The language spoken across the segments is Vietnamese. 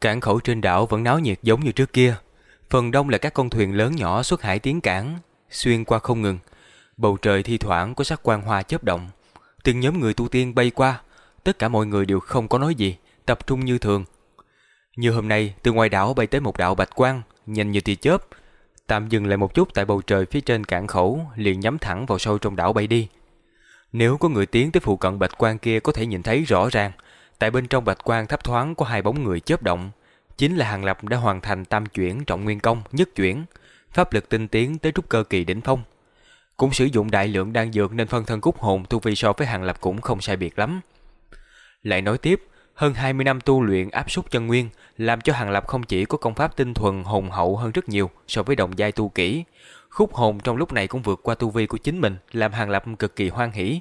Cảng khẩu trên đảo vẫn náo nhiệt giống như trước kia. Phần đông là các con thuyền lớn nhỏ xuất hải tiến cảng, xuyên qua không ngừng. Bầu trời thi thoảng có sắc quang hoa chớp động. Từng nhóm người tu tiên bay qua, tất cả mọi người đều không có nói gì, tập trung như thường. Như hôm nay, từ ngoài đảo bay tới một đạo bạch quang, nhanh như tia chớp, tạm dừng lại một chút tại bầu trời phía trên cảng khẩu, liền nhắm thẳng vào sâu trong đảo bay đi. Nếu có người tiến tới phụ cận bạch quang kia có thể nhìn thấy rõ ràng, tại bên trong bạch quang thấp thoáng có hai bóng người chớp động, chính là Hàng Lập đã hoàn thành tam chuyển trọng nguyên công, nhất chuyển, pháp lực tinh tiến tới trúc cơ kỳ đỉnh phong. Cũng sử dụng đại lượng đan dược nên phân thân cúc hồn tu vi so với Hàng Lập cũng không sai biệt lắm. Lại nói tiếp, hơn 20 năm tu luyện áp suất chân nguyên, làm cho Hàng Lập không chỉ có công pháp tinh thuần hồn hậu hơn rất nhiều so với đồng giai tu kỹ. Khúc hồn trong lúc này cũng vượt qua tu vi của chính mình, làm Hàng Lập cực kỳ hoan hỉ.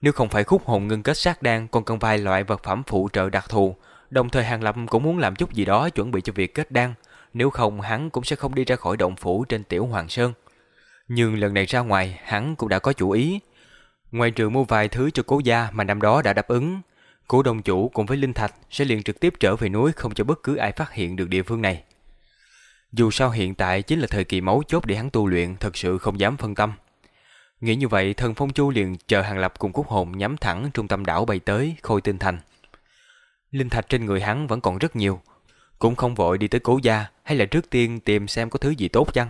Nếu không phải khúc hồn ngưng kết sát đan còn cần vài loại vật phẩm phụ trợ đặc thù, đồng thời Hàng Lập cũng muốn làm chút gì đó chuẩn bị cho việc kết đan, nếu không hắn cũng sẽ không đi ra khỏi động phủ trên tiểu Hoàng Sơn. Nhưng lần này ra ngoài, hắn cũng đã có chủ ý. Ngoài trừ mua vài thứ cho cố gia mà năm đó đã đáp ứng, Cố đồng chủ cùng với Linh Thạch sẽ liền trực tiếp trở về núi không cho bất cứ ai phát hiện được địa phương này. Dù sao hiện tại chính là thời kỳ máu chốt để hắn tu luyện, thật sự không dám phân tâm. Nghĩ như vậy, thần Phong Chu liền chờ Hàng Lập cùng Cúc Hồn nhắm thẳng trung tâm đảo bay tới, khôi tinh thành. Linh thạch trên người hắn vẫn còn rất nhiều, cũng không vội đi tới cố gia hay là trước tiên tìm xem có thứ gì tốt chăng.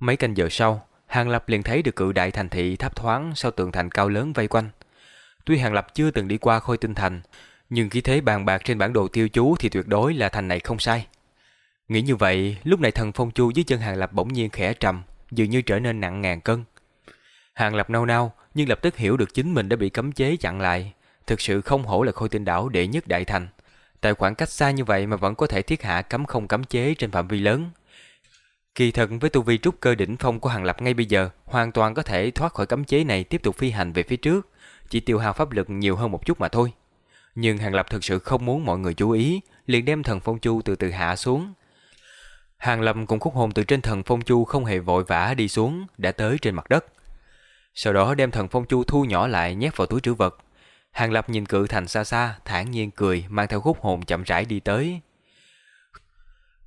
Mấy canh giờ sau, Hàng Lập liền thấy được cự đại thành thị thấp thoáng sau tường thành cao lớn vây quanh. Tuy Hàng Lập chưa từng đi qua khôi tinh thành, nhưng khi thế bàn bạc trên bản đồ tiêu chú thì tuyệt đối là thành này không sai. Nghĩ như vậy, lúc này thần phong chu dưới chân Hàng Lập bỗng nhiên khẽ trầm, dường như trở nên nặng ngàn cân. Hàng Lập nao nao, nhưng lập tức hiểu được chính mình đã bị cấm chế chặn lại. Thực sự không hổ là khôi tinh đảo đệ nhất đại thành. Tại khoảng cách xa như vậy mà vẫn có thể thiết hạ cấm không cấm chế trên phạm vi lớn. Kỳ thật với tu vi trúc cơ đỉnh phong của Hàng Lập ngay bây giờ, hoàn toàn có thể thoát khỏi cấm chế này tiếp tục phi hành về phía trước chỉ tiêu hao pháp lực nhiều hơn một chút mà thôi. Nhưng Hàng Lập thực sự không muốn mọi người chú ý, liền đem thần phong chu từ từ hạ xuống. Hàng Lập cùng khúc hồn từ trên thần phong chu không hề vội vã đi xuống, đã tới trên mặt đất. Sau đó đem thần phong chu thu nhỏ lại nhét vào túi trữ vật. Hàng Lập nhìn cự thành xa xa, thản nhiên cười, mang theo khúc hồn chậm rãi đi tới.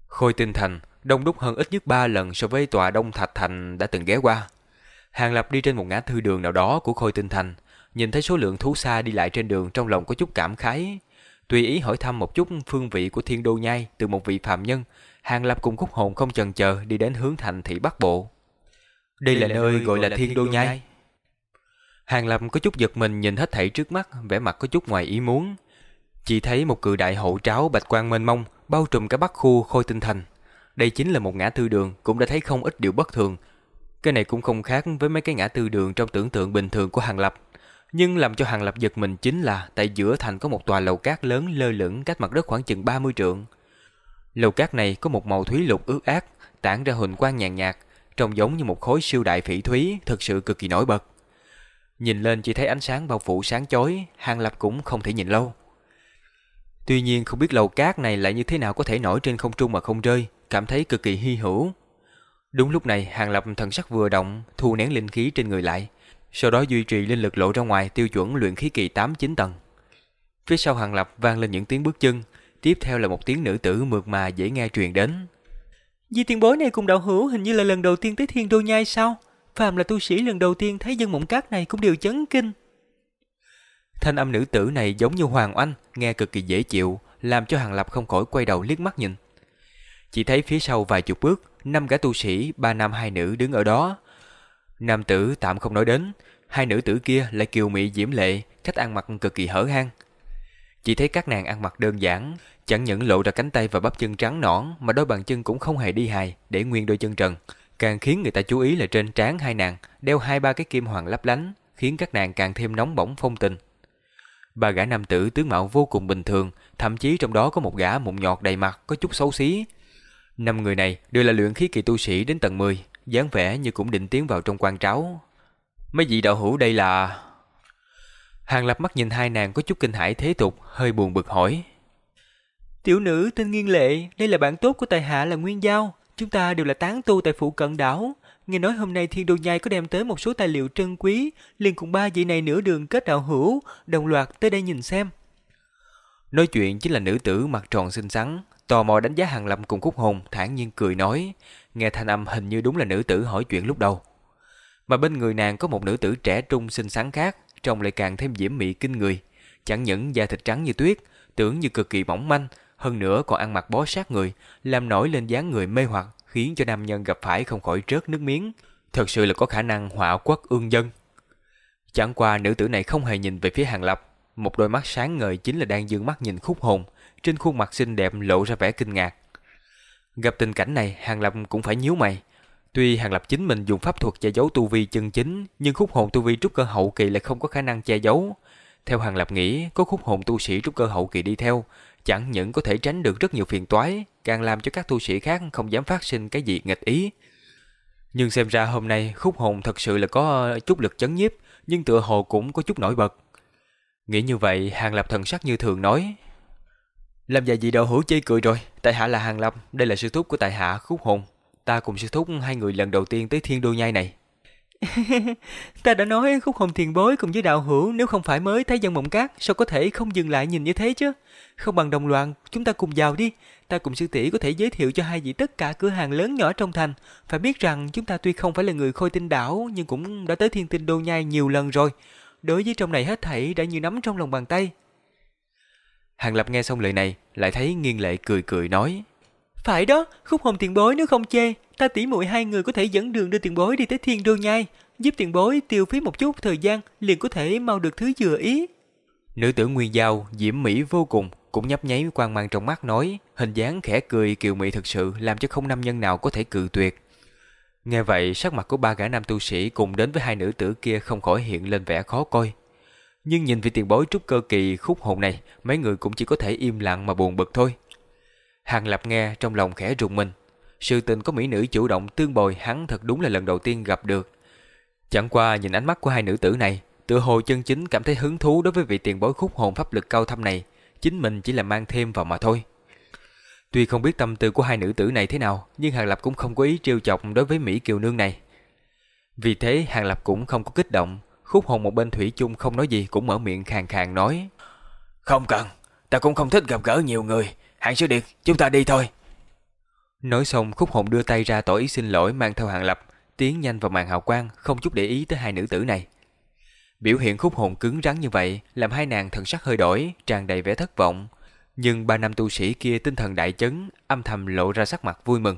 Khôi tinh thành, đông đúc hơn ít nhất 3 lần so với tòa đông thạch thành đã từng ghé qua. Hàng Lập đi trên một ngã thư đường nào đó của Khôi tinh thành, Nhìn thấy số lượng thú xa đi lại trên đường trong lòng có chút cảm khái. Tùy ý hỏi thăm một chút phương vị của thiên đô nhai từ một vị phạm nhân, Hàng Lập cùng khúc hồn không chần chờ đi đến hướng thành thị Bắc Bộ. Đây, Đây là, là nơi gọi là thiên đô nhai. nhai. Hàng Lập có chút giật mình nhìn hết thảy trước mắt, vẻ mặt có chút ngoài ý muốn. Chỉ thấy một cự đại hậu tráo bạch quang mênh mông, bao trùm cả bắc khu khôi tinh thành. Đây chính là một ngã tư đường, cũng đã thấy không ít điều bất thường. Cái này cũng không khác với mấy cái ngã tư đường trong tưởng tượng bình thường của Hàng Lập. Nhưng làm cho Hàng Lập giật mình chính là tại giữa thành có một tòa lầu cát lớn lơ lửng cách mặt đất khoảng chừng 30 trượng. Lầu cát này có một màu thúy lục ướt át, tản ra huỳnh quang nhàn nhạt, trông giống như một khối siêu đại phỉ thúy, thực sự cực kỳ nổi bật. Nhìn lên chỉ thấy ánh sáng bao phủ sáng chói, Hàng Lập cũng không thể nhìn lâu. Tuy nhiên không biết lầu cát này lại như thế nào có thể nổi trên không trung mà không rơi, cảm thấy cực kỳ hy hữu. Đúng lúc này, Hàng Lập thần sắc vừa động, thu nén linh khí trên người lại, sau đó duy trì linh lực lộ ra ngoài tiêu chuẩn luyện khí kỳ 8-9 tầng. Phía sau hàng lập vang lên những tiếng bước chân, tiếp theo là một tiếng nữ tử mượt mà dễ nghe truyền đến. Di tiền bối này cùng đạo hữu hình như là lần đầu tiên tới thiên đô nhai sao? Phàm là tu sĩ lần đầu tiên thấy dân mộng cát này cũng đều chấn kinh. Thanh âm nữ tử này giống như Hoàng Oanh, nghe cực kỳ dễ chịu, làm cho Hàng Lập không khỏi quay đầu liếc mắt nhìn. Chỉ thấy phía sau vài chục bước, năm gã tu sĩ, ba nam hai nữ đứng ở đó, Nam tử tạm không nói đến, hai nữ tử kia lại kiều mị diễm lệ, cách ăn mặc cực kỳ hở hang. Chỉ thấy các nàng ăn mặc đơn giản, chẳng những lộ ra cánh tay và bắp chân trắng nõn mà đôi bàn chân cũng không hề đi hài, để nguyên đôi chân trần. Càng khiến người ta chú ý là trên trán hai nàng đeo hai ba cái kim hoàng lấp lánh, khiến các nàng càng thêm nóng bỏng phong tình. Ba gã nam tử tướng mạo vô cùng bình thường, thậm chí trong đó có một gã mụn nhọt đầy mặt có chút xấu xí. Năm người này đều là luyện khí kỳ tu sĩ đến tầng 10, dáng vẻ như cũng định tiến vào trong quan tráo. Mấy vị đạo hữu đây là... Hàng lập mắt nhìn hai nàng có chút kinh hãi thế tục, hơi buồn bực hỏi. Tiểu nữ tên Nghiên Lệ, đây là bạn tốt của tài hạ là Nguyên Giao. Chúng ta đều là tán tu tại phụ cận đảo. Nghe nói hôm nay Thiên Đô Nhai có đem tới một số tài liệu trân quý, liền cùng ba vị này nửa đường kết đạo hữu, đồng loạt tới đây nhìn xem. Nói chuyện chính là nữ tử mặt tròn xinh xắn, tò mò đánh giá Hàng Lâm cùng Khúc Hồn, thản nhiên cười nói, nghe thanh âm hình như đúng là nữ tử hỏi chuyện lúc đầu. Mà bên người nàng có một nữ tử trẻ trung xinh xắn khác, trông lại càng thêm diễm mị kinh người. Chẳng những da thịt trắng như tuyết, tưởng như cực kỳ mỏng manh, hơn nữa còn ăn mặc bó sát người, làm nổi lên dáng người mê hoặc, khiến cho nam nhân gặp phải không khỏi rớt nước miếng. Thật sự là có khả năng họa quốc ương dân. Chẳng qua nữ tử này không hề nhìn về phía Hàng Lập, một đôi mắt sáng ngời chính là đang dương mắt nhìn khúc hồn, trên khuôn mặt xinh đẹp lộ ra vẻ kinh ngạc. Gặp tình cảnh này, Hàng Lập cũng phải nhíu mày. Tuy Hàng Lập chính mình dùng pháp thuật che giấu tu vi chân chính, nhưng khúc hồn tu vi trúc cơ hậu kỳ lại không có khả năng che giấu. Theo Hàng Lập nghĩ, có khúc hồn tu sĩ trúc cơ hậu kỳ đi theo, chẳng những có thể tránh được rất nhiều phiền toái, càng làm cho các tu sĩ khác không dám phát sinh cái gì nghịch ý. Nhưng xem ra hôm nay khúc hồn thật sự là có ờ, chút lực chấn nhiếp, nhưng tựa hồ cũng có chút nổi bật. Nghĩ như vậy, Hàng Lập thần sắc như thường nói. Làm gì gì đâu hữu chê cười rồi, tại hạ là Hàng Lập, đây là sư thúc của tại hạ khúc hồn. Ta cùng sư thúc hai người lần đầu tiên tới thiên đô nhai này ta đã nói khúc hồn thiền bối cùng với đạo hữu nếu không phải mới thấy dân mộng cát sao có thể không dừng lại nhìn như thế chứ. Không bằng đồng loạn, chúng ta cùng vào đi. Ta cùng sư tỷ có thể giới thiệu cho hai vị tất cả cửa hàng lớn nhỏ trong thành. Phải biết rằng chúng ta tuy không phải là người khôi tinh đảo nhưng cũng đã tới thiên tinh đô nhai nhiều lần rồi. Đối với trong này hết thảy đã như nắm trong lòng bàn tay. Hàng Lập nghe xong lời này, lại thấy nghiêng lệ cười cười nói. Phải đó, khúc hồn tiền bối nếu không chê, ta tỉ muội hai người có thể dẫn đường đưa tiền bối đi tới thiên đô nhai, giúp tiền bối tiêu phí một chút thời gian liền có thể mau được thứ vừa ý. Nữ tử Nguyên Giao diễm mỹ vô cùng, cũng nhấp nháy quan mang trong mắt nói, hình dáng khẽ cười kiều mị thực sự làm cho không nam nhân nào có thể cự tuyệt. Nghe vậy, sắc mặt của ba gã nam tu sĩ cùng đến với hai nữ tử kia không khỏi hiện lên vẻ khó coi. Nhưng nhìn vị tiền bối trúc cơ kỳ khúc hồn này, mấy người cũng chỉ có thể im lặng mà buồn bực thôi. Hàng Lập nghe trong lòng khẽ rùng mình. Sự tình có mỹ nữ chủ động tương bồi hắn thật đúng là lần đầu tiên gặp được. Chẳng qua nhìn ánh mắt của hai nữ tử này, tựa hồ chân chính cảm thấy hứng thú đối với vị tiền bối khúc hồn pháp lực cao thâm này, chính mình chỉ là mang thêm vào mà thôi. Tuy không biết tâm tư của hai nữ tử này thế nào, nhưng Hàng Lập cũng không có ý trêu chọc đối với Mỹ Kiều Nương này. Vì thế Hàng Lập cũng không có kích động, khúc hồn một bên Thủy chung không nói gì cũng mở miệng khàn khàn nói. Không cần, ta cũng không thích gặp gỡ nhiều người, Hàng Sư Điệt, chúng ta đi thôi. Nói xong khúc hồn đưa tay ra tỏ ý xin lỗi mang theo Hàng Lập, tiến nhanh vào màn hào quang, không chút để ý tới hai nữ tử này. Biểu hiện khúc hồn cứng rắn như vậy làm hai nàng thần sắc hơi đổi, tràn đầy vẻ thất vọng. Nhưng ba năm tu sĩ kia tinh thần đại chấn, âm thầm lộ ra sắc mặt vui mừng.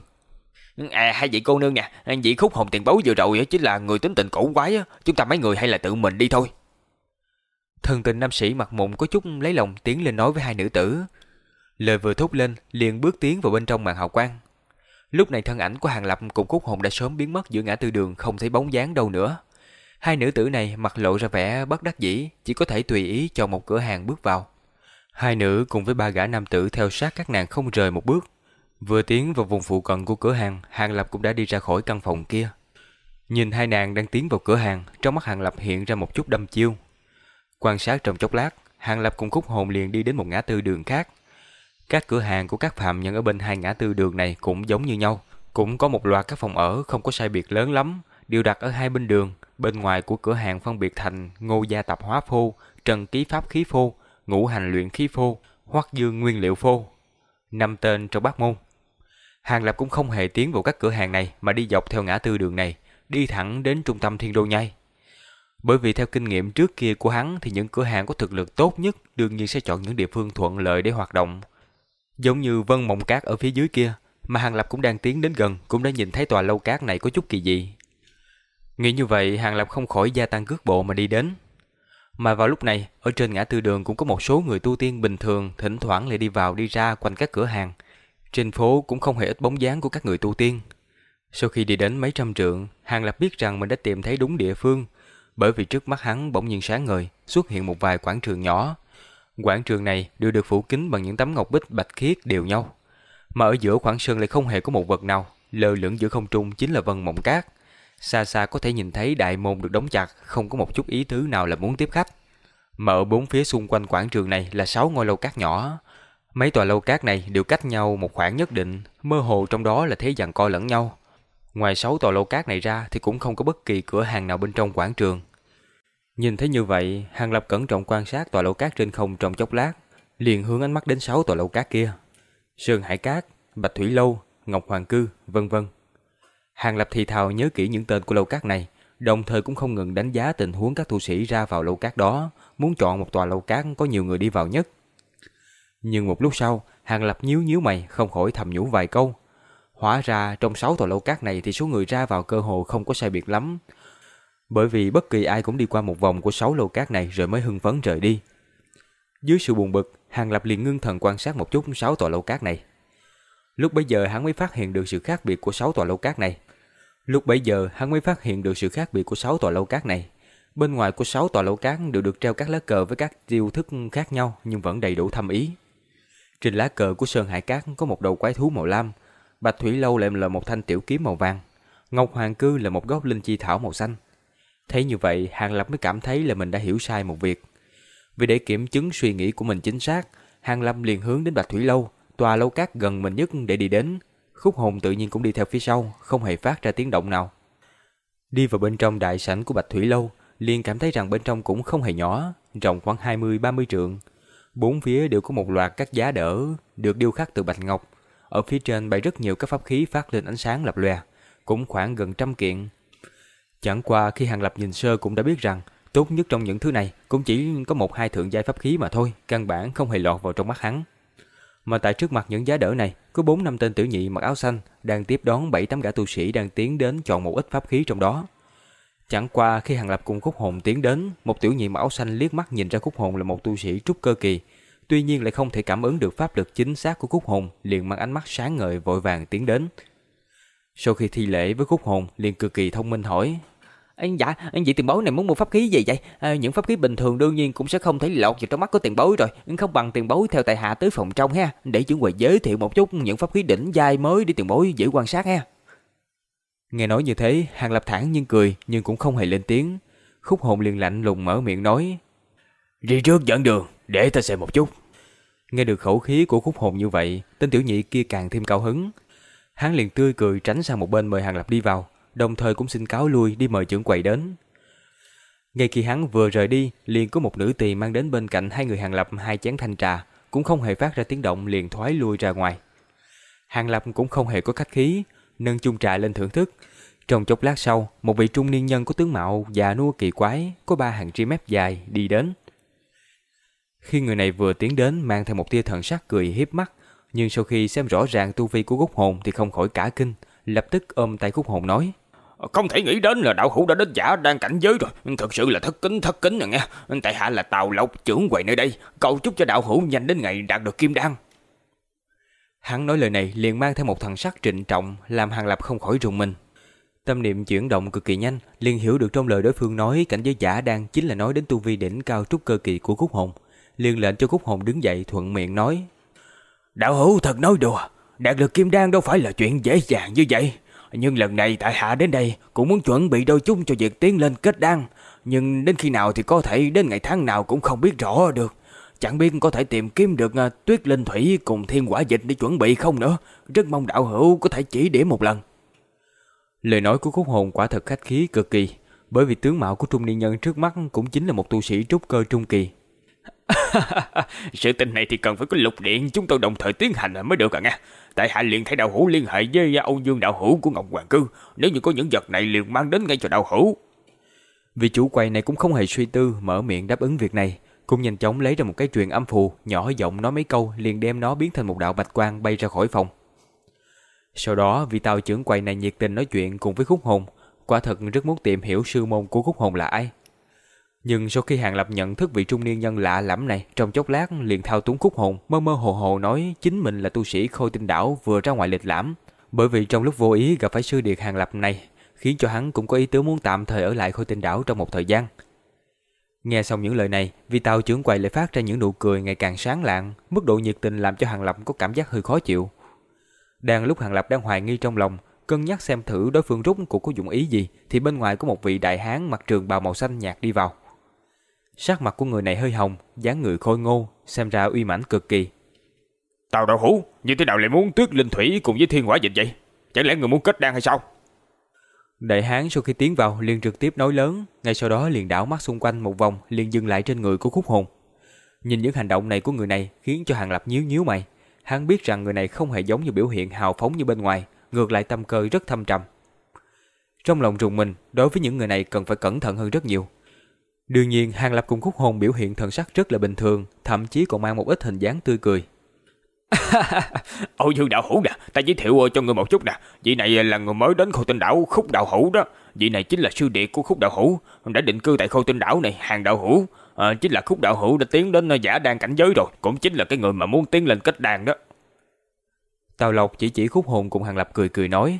À hai vị cô nương nha, vị khúc hồn tiền báu vừa rồi chính là người tính tình cổ quái, chúng ta mấy người hay là tự mình đi thôi. Thần tình nam sĩ mặt mụn có chút lấy lòng tiến lên nói với hai nữ tử. Lời vừa thốt lên, liền bước tiến vào bên trong màn hào quang. Lúc này thân ảnh của Hàng Lập cùng cúc hồn đã sớm biến mất giữa ngã tư đường không thấy bóng dáng đâu nữa. Hai nữ tử này mặt lộ ra vẻ bất đắc dĩ, chỉ có thể tùy ý chọn một cửa hàng bước vào. Hai nữ cùng với ba gã nam tử theo sát các nàng không rời một bước. Vừa tiến vào vùng phụ cận của cửa hàng, Hàng Lập cũng đã đi ra khỏi căn phòng kia. Nhìn hai nàng đang tiến vào cửa hàng, trong mắt Hàng Lập hiện ra một chút đâm chiêu. Quan sát trong chốc lát, Hàng Lập cùng cúc hồn liền đi đến một ngã tư đường khác. Các cửa hàng của các phạm nhân ở bên hai ngã tư đường này cũng giống như nhau. Cũng có một loạt các phòng ở không có sai biệt lớn lắm, đều đặt ở hai bên đường. Bên ngoài của cửa hàng phân biệt thành ngô gia tập hóa phô, trần ký pháp khí phô, ngũ hành luyện khí phô, hoắc dương nguyên liệu phô. Năm tên trong bát môn. Hàng Lập cũng không hề tiến vào các cửa hàng này mà đi dọc theo ngã tư đường này, đi thẳng đến trung tâm thiên đô nhai. Bởi vì theo kinh nghiệm trước kia của hắn thì những cửa hàng có thực lực tốt nhất đương nhiên sẽ chọn những địa phương thuận lợi để hoạt động. Giống như Vân Mộng Cát ở phía dưới kia, mà Hàng Lập cũng đang tiến đến gần cũng đã nhìn thấy tòa lâu cát này có chút kỳ dị. Nghĩ như vậy, Hàng Lập không khỏi gia tăng cước bộ mà đi đến. Mà vào lúc này, ở trên ngã tư đường cũng có một số người tu tiên bình thường thỉnh thoảng lại đi vào đi ra quanh các cửa hàng. Trên phố cũng không hề ít bóng dáng của các người tu tiên. Sau khi đi đến mấy trăm trượng, Hàng Lập biết rằng mình đã tìm thấy đúng địa phương, bởi vì trước mắt hắn bỗng nhiên sáng ngời, xuất hiện một vài quảng trường nhỏ. Quảng trường này đều được phủ kín bằng những tấm ngọc bích bạch khiết đều nhau. Mà ở giữa khoảng sân lại không hề có một vật nào, lơ lửng giữa không trung chính là vân mộng cát. Xa xa có thể nhìn thấy đại môn được đóng chặt, không có một chút ý thứ nào là muốn tiếp khách. Mà ở bốn phía xung quanh quảng trường này là sáu ngôi lâu cát nhỏ. Mấy tòa lâu cát này đều cách nhau một khoảng nhất định, mơ hồ trong đó là thế giằng co lẫn nhau. Ngoài sáu tòa lâu cát này ra thì cũng không có bất kỳ cửa hàng nào bên trong quảng trường. Nhìn thấy như vậy, Hàng Lập cẩn trọng quan sát tòa lâu cát trên không trong chốc lát, liền hướng ánh mắt đến sáu tòa lâu cát kia. Sơn Hải Cát, Bạch Thủy Lâu, Ngọc Hoàng Cư, vân vân. Hàng Lập thì thào nhớ kỹ những tên của lâu cát này, đồng thời cũng không ngừng đánh giá tình huống các tu sĩ ra vào lâu cát đó, muốn chọn một tòa lâu cát có nhiều người đi vào nhất. Nhưng một lúc sau, Hàng Lập nhíu nhíu mày, không khỏi thầm nhủ vài câu. Hóa ra trong sáu tòa lâu cát này thì số người ra vào cơ hồ không có sai biệt lắm. Bởi vì bất kỳ ai cũng đi qua một vòng của sáu lô cát này rồi mới hưng phấn rời đi. Dưới sự buồn bực, Hàng Lập liền ngưng thần quan sát một chút sáu tòa lô cát này. Lúc bấy giờ hắn mới phát hiện được sự khác biệt của sáu tòa lô cát này. Lúc bấy giờ hắn mới phát hiện được sự khác biệt của sáu tòa lô cát này. Bên ngoài của sáu tòa lô cát đều được treo các lá cờ với các chiêu thức khác nhau nhưng vẫn đầy đủ thâm ý. Trên lá cờ của Sơn Hải Cát có một đầu quái thú màu lam, Bạch Thủy Lâu lại là một thanh tiểu kiếm màu vàng, Ngọc Hoàng Cư là một gốc linh chi thảo màu xanh. Thấy như vậy, Hàng Lập mới cảm thấy là mình đã hiểu sai một việc. Vì để kiểm chứng suy nghĩ của mình chính xác, Hàng Lâm liền hướng đến Bạch Thủy Lâu, tòa lâu cát gần mình nhất để đi đến. Khúc hồn tự nhiên cũng đi theo phía sau, không hề phát ra tiếng động nào. Đi vào bên trong đại sảnh của Bạch Thủy Lâu, liền cảm thấy rằng bên trong cũng không hề nhỏ, rộng khoảng 20-30 trượng. Bốn phía đều có một loạt các giá đỡ, được điêu khắc từ bạch ngọc. Ở phía trên bày rất nhiều các pháp khí phát lên ánh sáng lập lòe, cũng khoảng gần trăm kiện. Chẳng qua khi Hàng Lập nhìn sơ cũng đã biết rằng tốt nhất trong những thứ này cũng chỉ có một hai thượng giai pháp khí mà thôi, căn bản không hề lọt vào trong mắt hắn. Mà tại trước mặt những giá đỡ này, có bốn năm tên tiểu nhị mặc áo xanh đang tiếp đón bảy tám gã tu sĩ đang tiến đến chọn một ít pháp khí trong đó. Chẳng qua khi Hàng Lập cùng Khúc Hồn tiến đến, một tiểu nhị mặc áo xanh liếc mắt nhìn ra Khúc Hồn là một tu sĩ trúc cơ kỳ, tuy nhiên lại không thể cảm ứng được pháp lực chính xác của Khúc Hồn, liền mang ánh mắt sáng ngời vội vàng tiến đến. Sau khi thi lễ với Khúc Hồn, liền cực kỳ thông minh hỏi: anh dạ, anh vị tiền bối này muốn mua pháp khí gì vậy? À, những pháp khí bình thường đương nhiên cũng sẽ không thể lọt vào trong mắt của tiền bối rồi. Không bằng tiền bối theo tài hạ tới phòng trong ha, để trưởng quầy giới thiệu một chút những pháp khí đỉnh giai mới để tiền bối dễ quan sát ha. Nghe nói như thế, Hàng Lập thản nhiên cười nhưng cũng không hề lên tiếng. Khúc hồn liền lạnh lùng mở miệng nói. Đi trước dẫn đường, để ta xem một chút. Nghe được khẩu khí của khúc hồn như vậy, tên tiểu nhị kia càng thêm cao hứng. Hắn liền tươi cười tránh sang một bên mời Hàng Lập đi vào đồng thời cũng xin cáo lui đi mời trưởng quầy đến. Ngay khi hắn vừa rời đi, liền có một nữ tỳ mang đến bên cạnh hai người Hàng Lập hai chén thanh trà, cũng không hề phát ra tiếng động liền thoái lui ra ngoài. Hàng Lập cũng không hề có khách khí, nâng chung trà lên thưởng thức. Trong chốc lát sau, một vị trung niên nhân có tướng mạo già nua kỳ quái, có ba hàng ri mép dài đi đến. Khi người này vừa tiến đến mang theo một tia thần sắc cười hiếp mắt, nhưng sau khi xem rõ ràng tu vi của gốc hồn thì không khỏi cả kinh, lập tức ôm tay gốc hồn nói: không thể nghĩ đến là đạo hữu đã đến giả đang cảnh giới rồi. Thật sự là thất kính thất kính rồi nghe. Tại hạ là Tào Lộc trưởng quầy nơi đây. Cầu chúc cho đạo hữu nhanh đến ngày đạt được kim đan. Hắn nói lời này liền mang theo một thần sắc trịnh trọng, làm Hàng Lập không khỏi rùng mình. Tâm niệm chuyển động cực kỳ nhanh, liền hiểu được trong lời đối phương nói cảnh giới giả đang chính là nói đến tu vi đỉnh cao trúc cơ kỳ của Cúc Hồn. Liền lệnh cho Cúc Hồn đứng dậy thuận miệng nói: "Đạo hữu thật nói đùa, đạt được kim đan đâu phải là chuyện dễ dàng như vậy. Nhưng lần này tại hạ đến đây cũng muốn chuẩn bị đôi chung cho việc tiến lên kết đan. Nhưng đến khi nào thì có thể đến ngày tháng nào cũng không biết rõ được. Chẳng biết có thể tìm kiếm được à, tuyết linh thủy cùng thiên quả dịch để chuẩn bị không nữa. Rất mong đạo hữu có thể chỉ điểm một lần. Lời nói của khúc hồn quả thật khách khí cực kỳ. Bởi vì tướng mạo của trung niên nhân trước mắt cũng chính là một tu sĩ trúc cơ trung kỳ. Sự tình này thì cần phải có lục điện chúng tôi đồng thời tiến hành mới được à nghe. Tại hạ liền thấy đạo hữu liên hệ với Âu Dương đạo hữu của Ngọc Hoàng Cư. Nếu như có những vật này liền mang đến ngay cho đạo hữu. Vị chủ quầy này cũng không hề suy tư mở miệng đáp ứng việc này. Cũng nhanh chóng lấy ra một cái truyền âm phù, nhỏ giọng nói mấy câu liền đem nó biến thành một đạo bạch quang bay ra khỏi phòng. Sau đó vị tàu trưởng quầy này nhiệt tình nói chuyện cùng với khúc hồn. Quả thật rất muốn tìm hiểu sư môn của khúc hồn là ai. Nhưng sau khi Hàng Lập nhận thức vị trung niên nhân lạ lẫm này, trong chốc lát liền thao túng khúc hồn, mơ mơ hồ hồ nói chính mình là tu sĩ Khôi Tinh Đảo vừa ra ngoài lịch lãm. Bởi vì trong lúc vô ý gặp phải sư điệt Hàng Lập này, khiến cho hắn cũng có ý tứ muốn tạm thời ở lại Khôi Tinh Đảo trong một thời gian. Nghe xong những lời này, vì tàu trưởng quầy lại phát ra những nụ cười ngày càng sáng lạng, mức độ nhiệt tình làm cho Hàng Lập có cảm giác hơi khó chịu. Đang lúc Hàng Lập đang hoài nghi trong lòng, cân nhắc xem thử đối phương rút cuộc có dụng ý gì, thì bên ngoài có một vị đại hán mặc trường bào màu xanh nhạt đi vào. Sắc mặt của người này hơi hồng, dáng người khôi ngô, xem ra uy mãnh cực kỳ. Tào đạo hữu, như thế nào lại muốn tuyết linh thủy cùng với thiên hỏa dịch vậy? Chẳng lẽ người muốn kết đan hay sao? Đại hán sau khi tiến vào liền trực tiếp nói lớn, ngay sau đó liền đảo mắt xung quanh một vòng liền dừng lại trên người của khúc hồn. Nhìn những hành động này của người này khiến cho Hàng Lập nhíu nhíu mày. Hắn biết rằng người này không hề giống như biểu hiện hào phóng như bên ngoài, ngược lại tâm cơ rất thâm trầm. Trong lòng trùng mình, đối với những người này cần phải cẩn thận hơn rất nhiều. Đương nhiên, Hàng Lập cùng Khúc Hồn biểu hiện thần sắc rất là bình thường, thậm chí còn mang một ít hình dáng tươi cười. Âu Dương Đạo Hữu nè, ta giới thiệu cho người một chút nè. Vị này là người mới đến khâu tinh đảo Khúc Đạo Hữu đó. Vị này chính là sư đệ của Khúc Đạo Hữu, đã định cư tại khâu tinh đảo này, hàng đạo hữu. À, chính là Khúc Đạo Hữu đã tiến đến giả đan cảnh giới rồi, cũng chính là cái người mà muốn tiến lên kết đan đó. Tào Lộc chỉ chỉ Khúc Hồn cùng Hàng Lập cười cười nói.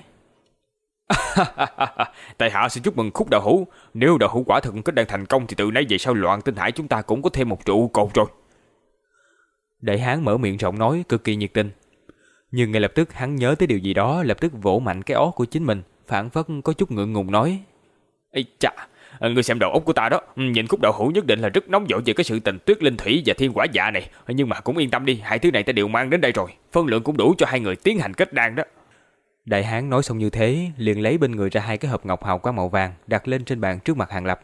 Tại hạ xin chúc mừng Khúc Đạo Hữu, nếu Đạo Hữu quả thực kết đang thành công thì từ nay về sau loạn tinh hải chúng ta cũng có thêm một trụ cột rồi. Đại hán mở miệng rộng nói cực kỳ nhiệt tình. Nhưng ngay lập tức hắn nhớ tới điều gì đó lập tức vỗ mạnh cái ó của chính mình, phản phất có chút ngượng ngùng nói. Ê chà, người xem đầu óc của ta đó, ừ, nhìn khúc đạo hữu nhất định là rất nóng vội về cái sự tình tuyết linh thủy và thiên quả dạ này. Nhưng mà cũng yên tâm đi, hai thứ này ta đều mang đến đây rồi, phân lượng cũng đủ cho hai người tiến hành kết đan đó. Đại hán nói xong như thế, liền lấy bên người ra hai cái hộp ngọc hào quang màu vàng đặt lên trên bàn trước mặt Hàng Lập.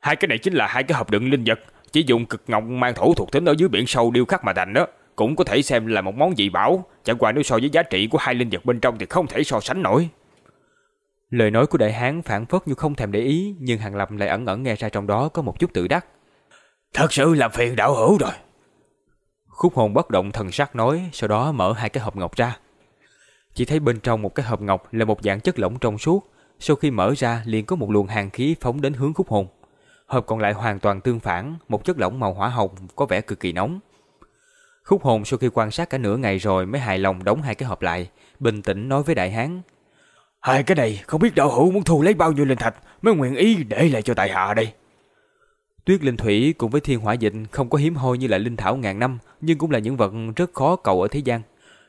Hai cái này chính là hai cái hộp đựng linh vật, chỉ dùng cực ngọc mang thổ thuộc tính ở dưới biển sâu điêu khắc mà thành đó, cũng có thể xem là một món dị bảo, chẳng qua nếu so với giá trị của hai linh vật bên trong thì không thể so sánh nổi. Lời nói của đại hán phản phất như không thèm để ý, nhưng Hàng Lập lại ẩn ẩn nghe ra trong đó có một chút tự đắc. Thật sự là phiền đạo hữu rồi. Khúc hồn bất động thần sắc nói, sau đó mở hai cái hộp ngọc ra. Chỉ thấy bên trong một cái hộp ngọc là một dạng chất lỏng trong suốt, sau khi mở ra liền có một luồng hàng khí phóng đến hướng khúc hồn hộp còn lại hoàn toàn tương phản, một chất lỏng màu hỏa hồng có vẻ cực kỳ nóng. Khúc hồn sau khi quan sát cả nửa ngày rồi mới hài lòng đóng hai cái hộp lại, bình tĩnh nói với đại hán. Hai cái này không biết đạo hữu muốn thu lấy bao nhiêu linh thạch mới nguyện ý để lại cho tại hạ đây. Tuyết linh thủy cùng với thiên hỏa dịch không có hiếm hoi như là linh thảo ngàn năm, nhưng cũng là những vật rất khó cầu ở thế gian.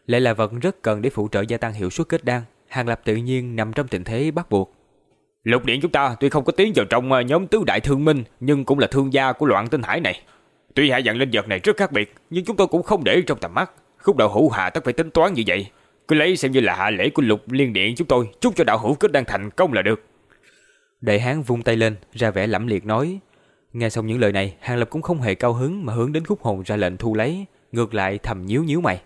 Lại là vật rất cần để phụ trợ gia tăng hiệu suất kết đan. Hàng lập tự nhiên nằm trong tình thế bắt buộc. Lục điện chúng ta tuy không có tiến vào trong ờ, nhóm tứ đại thương minh, nhưng cũng là thương gia của loạn tinh hải này. Tuy hạ dạng linh vật này rất khác biệt, nhưng chúng tôi cũng không để trong tầm mắt. Khúc đạo hữu hạ tất phải tính toán như vậy. Cứ lấy xem như là hạ lễ của lục liên điện chúng tôi, chúc cho đạo hữu kết đang thành công là được. Đại hán vung tay lên, ra vẻ lẫm liệt nói. Nghe xong những lời này, Hàng Lập cũng không hề cao hứng mà hướng đến khúc hồn ra lệnh thu lấy, ngược lại thầm nhíu nhíu mày.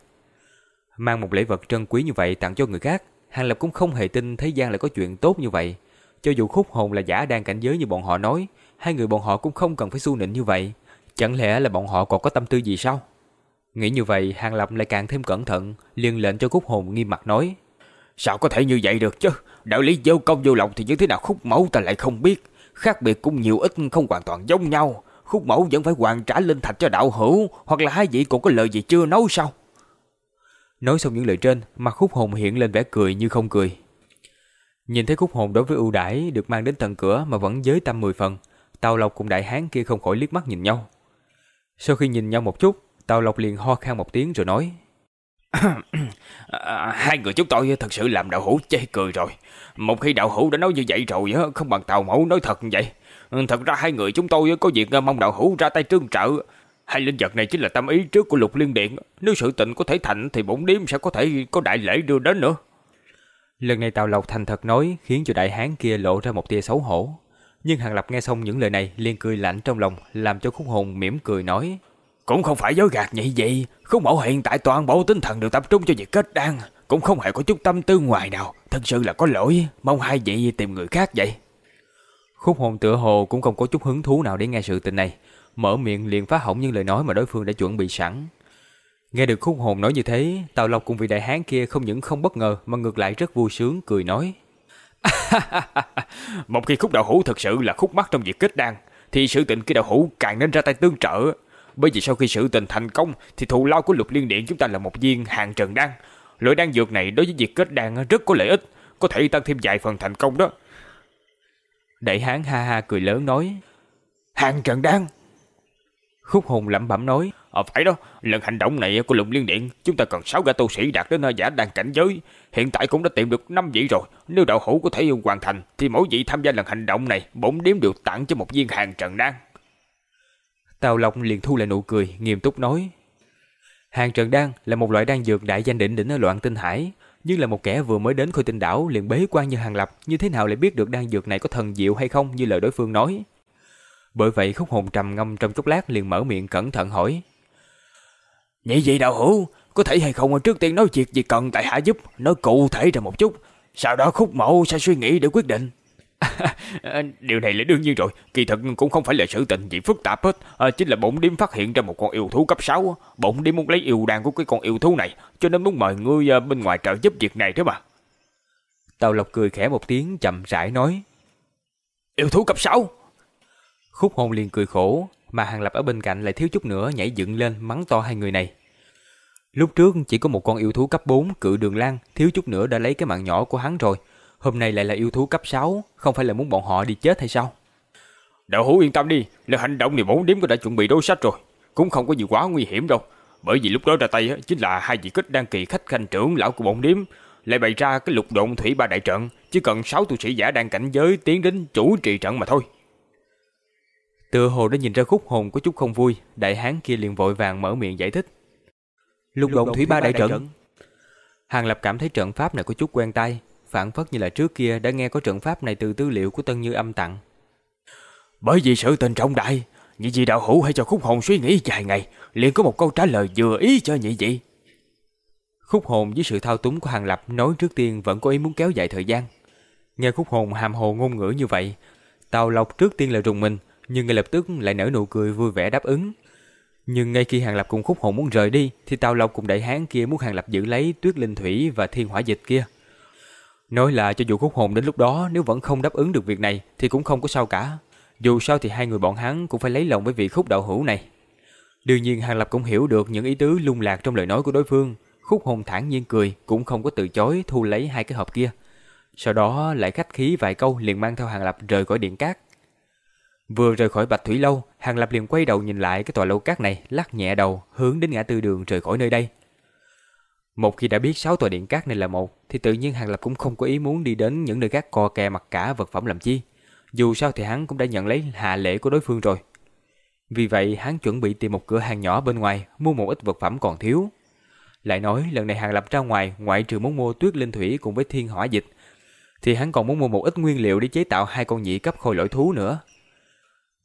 Mang một lễ vật trân quý như vậy tặng cho người khác, Hàng Lập cũng không hề tin thế gian lại có chuyện tốt như vậy, cho dù khúc hồn là giả đang cảnh giới như bọn họ nói, hai người bọn họ cũng không cần phải su nịnh như vậy. Chẳng lẽ là bọn họ còn có tâm tư gì sao? Nghĩ như vậy, Hàng Lập lại càng thêm cẩn thận, liền lệnh cho khúc hồn nghiêm mặt nói. Sao có thể như vậy được chứ? Đạo lý vô công vô lòng thì như thế nào khúc mẫu ta lại không biết. Khác biệt cũng nhiều ít không hoàn toàn giống nhau. Khúc mẫu vẫn phải hoàn trả linh thạch cho đạo hữu, hoặc là hai vị còn có lời gì chưa nói sao? Nói xong những lời trên, mặt khúc hồn hiện lên vẻ cười như không cười. Nhìn thấy khúc hồn đối với ưu đãi được mang đến tận cửa mà vẫn giới tâm mười phần, Tào Lộc cùng đại hán kia không khỏi liếc mắt nhìn nhau. Sau khi nhìn nhau một chút, Tào Lộc liền ho khan một tiếng rồi nói. à, hai người chúng tôi thật sự làm đạo hữu chê cười rồi. Một khi đạo hữu đã nói như vậy rồi, không bằng Tào Mẫu nói thật như vậy. Thật ra hai người chúng tôi có việc mong đạo hữu ra tay trương trợ. Hai linh vật này chính là tâm ý trước của lục liên điện. Nếu sự tình có thể thành thì bổn điếm sẽ có thể có đại lễ đưa đến nữa. Lần này Tào Lộc thành thật nói khiến cho đại hán kia lộ ra một tia xấu hổ. Nhưng Hàng Lập nghe xong những lời này liền cười lạnh trong lòng, làm cho khúc hồn mỉm cười nói. Cũng không phải dối gạt như vậy, khúc mẫu hiện tại toàn bộ tinh thần đều tập trung cho việc kết đan, cũng không hề có chút tâm tư ngoài nào, thật sự là có lỗi, mong hai vị tìm người khác vậy. Khúc hồn tựa hồ cũng không có chút hứng thú nào để nghe sự tình này, mở miệng liền phá hỏng những lời nói mà đối phương đã chuẩn bị sẵn. Nghe được khúc hồn nói như thế, Tào Lộc cùng vị đại hán kia không những không bất ngờ mà ngược lại rất vui sướng cười nói. Một khi khúc đạo hữu thực sự là khúc mắt trong việc kết đan, thì sự tình kia đạo hữu càng nên ra tay tương trợ. Bởi vì sau khi sự tình thành công thì thù lao của lục liên điện chúng ta là một viên hàng trần đan. Loại đan dược này đối với việc kết đan rất có lợi ích, có thể tăng thêm vài phần thành công đó. Đại hán ha ha cười lớn nói. Hàng trần đan. Khúc hồn lẩm bẩm nói. Ờ phải đó, lần hành động này của lục liên điện, chúng ta cần 6 gã tu sĩ đạt đến giả đàn cảnh giới. Hiện tại cũng đã tìm được 5 vị rồi. Nếu đạo hữu có thể hoàn thành, thì mỗi vị tham gia lần hành động này, bổn điếm đều tặng cho một viên hàng trần đan. Tào Lộc liền thu lại nụ cười, nghiêm túc nói. Hàng trần đan là một loại đan dược đại danh đỉnh đỉnh ở loạn tinh hải. Nhưng là một kẻ vừa mới đến khôi tinh đảo liền bế quan như hàng lập, như thế nào lại biết được đan dược này có thần diệu hay không như lời đối phương nói. Bởi vậy khúc hồn trầm ngâm trong chốc lát liền mở miệng cẩn thận hỏi. Nhị vị đạo hữu, có thể hay không trước tiên nói việc gì cần tại hạ giúp, nói cụ thể ra một chút. Sau đó khúc mộ sẽ suy nghĩ để quyết định. Điều này là đương nhiên rồi, kỳ thực cũng không phải là sự tình gì phức tạp hết, à, chính là bổn điếm phát hiện ra một con yêu thú cấp 6, bổn điếm muốn lấy yêu đan của cái con yêu thú này, cho nên muốn mời ngươi à, bên ngoài trợ giúp việc này thế mà. Tào Lộc cười khẽ một tiếng chậm rãi nói. Yêu thú cấp 6? Khúc hồn liền cười khổ, mà Hàng Lập ở bên cạnh lại thiếu chút nữa nhảy dựng lên mắng to hai người này. Lúc trước chỉ có một con yêu thú cấp 4 cự đường lan, thiếu chút nữa đã lấy cái mạng nhỏ của hắn rồi. Hôm nay lại là yêu thú cấp 6, không phải là muốn bọn họ đi chết hay sao? Đạo hữu yên tâm đi, là hành động này bốn điểm cũng đã chuẩn bị đối sách rồi, cũng không có gì quá nguy hiểm đâu. Bởi vì lúc đó ra tay chính là hai vị kích đăng kỳ khách khanh trưởng lão của bọn điếm, lại bày ra cái lục độn thủy ba đại trận, chỉ cần sáu tu sĩ giả đang cảnh giới tiến đến chủ trì trận mà thôi. Tựa hồ đã nhìn ra khúc hồn có chút không vui, đại hán kia liền vội vàng mở miệng giải thích. Lục độn thủy ba đại trận. Hàng Lập cảm thấy trận pháp này có chút quen tay, phản phất như là trước kia đã nghe có trận pháp này từ tư liệu của Tân Như âm tặng. Bởi vì sự tình trọng đại, nhị vị đạo hữu hãy cho khúc hồn suy nghĩ vài ngày, liền có một câu trả lời vừa ý cho nhị vị. Khúc hồn với sự thao túng của Hàng Lập nói trước tiên vẫn có ý muốn kéo dài thời gian. Nghe khúc hồn hàm hồ ngôn ngữ như vậy, Tào Lộc trước tiên là rùng mình, nhưng ngay lập tức lại nở nụ cười vui vẻ đáp ứng. Nhưng ngay khi Hàng Lập cùng khúc hồn muốn rời đi, thì Tào Lộc cùng đại hán kia muốn Hàng Lập giữ lấy tuyết linh thủy và thiên hỏa dịch kia. Nói là cho dù khúc hồn đến lúc đó nếu vẫn không đáp ứng được việc này thì cũng không có sao cả. Dù sao thì hai người bọn hắn cũng phải lấy lòng với vị khúc đạo hữu này. Đương nhiên Hàng Lập cũng hiểu được những ý tứ lung lạc trong lời nói của đối phương. Khúc hồn thản nhiên cười cũng không có từ chối thu lấy hai cái hộp kia. Sau đó lại khách khí vài câu liền mang theo Hàng Lập rời khỏi điện cát. Vừa rời khỏi Bạch Thủy Lâu, Hàng Lập liền quay đầu nhìn lại cái tòa lâu cát này, lắc nhẹ đầu, hướng đến ngã tư đường rời khỏi nơi đây. Một khi đã biết sáu tòa điện cát này là một, thì tự nhiên Hàng Lập cũng không có ý muốn đi đến những nơi khác co kè mặt cả vật phẩm làm chi. Dù sao thì hắn cũng đã nhận lấy hạ lễ của đối phương rồi. Vì vậy hắn chuẩn bị tìm một cửa hàng nhỏ bên ngoài, mua một ít vật phẩm còn thiếu. Lại nói lần này Hàng Lập ra ngoài, ngoại trừ muốn mua tuyết linh thủy cùng với thiên hỏa dịch, thì hắn còn muốn mua một ít nguyên liệu để chế tạo hai con nhị cấp khôi lỗi thú nữa.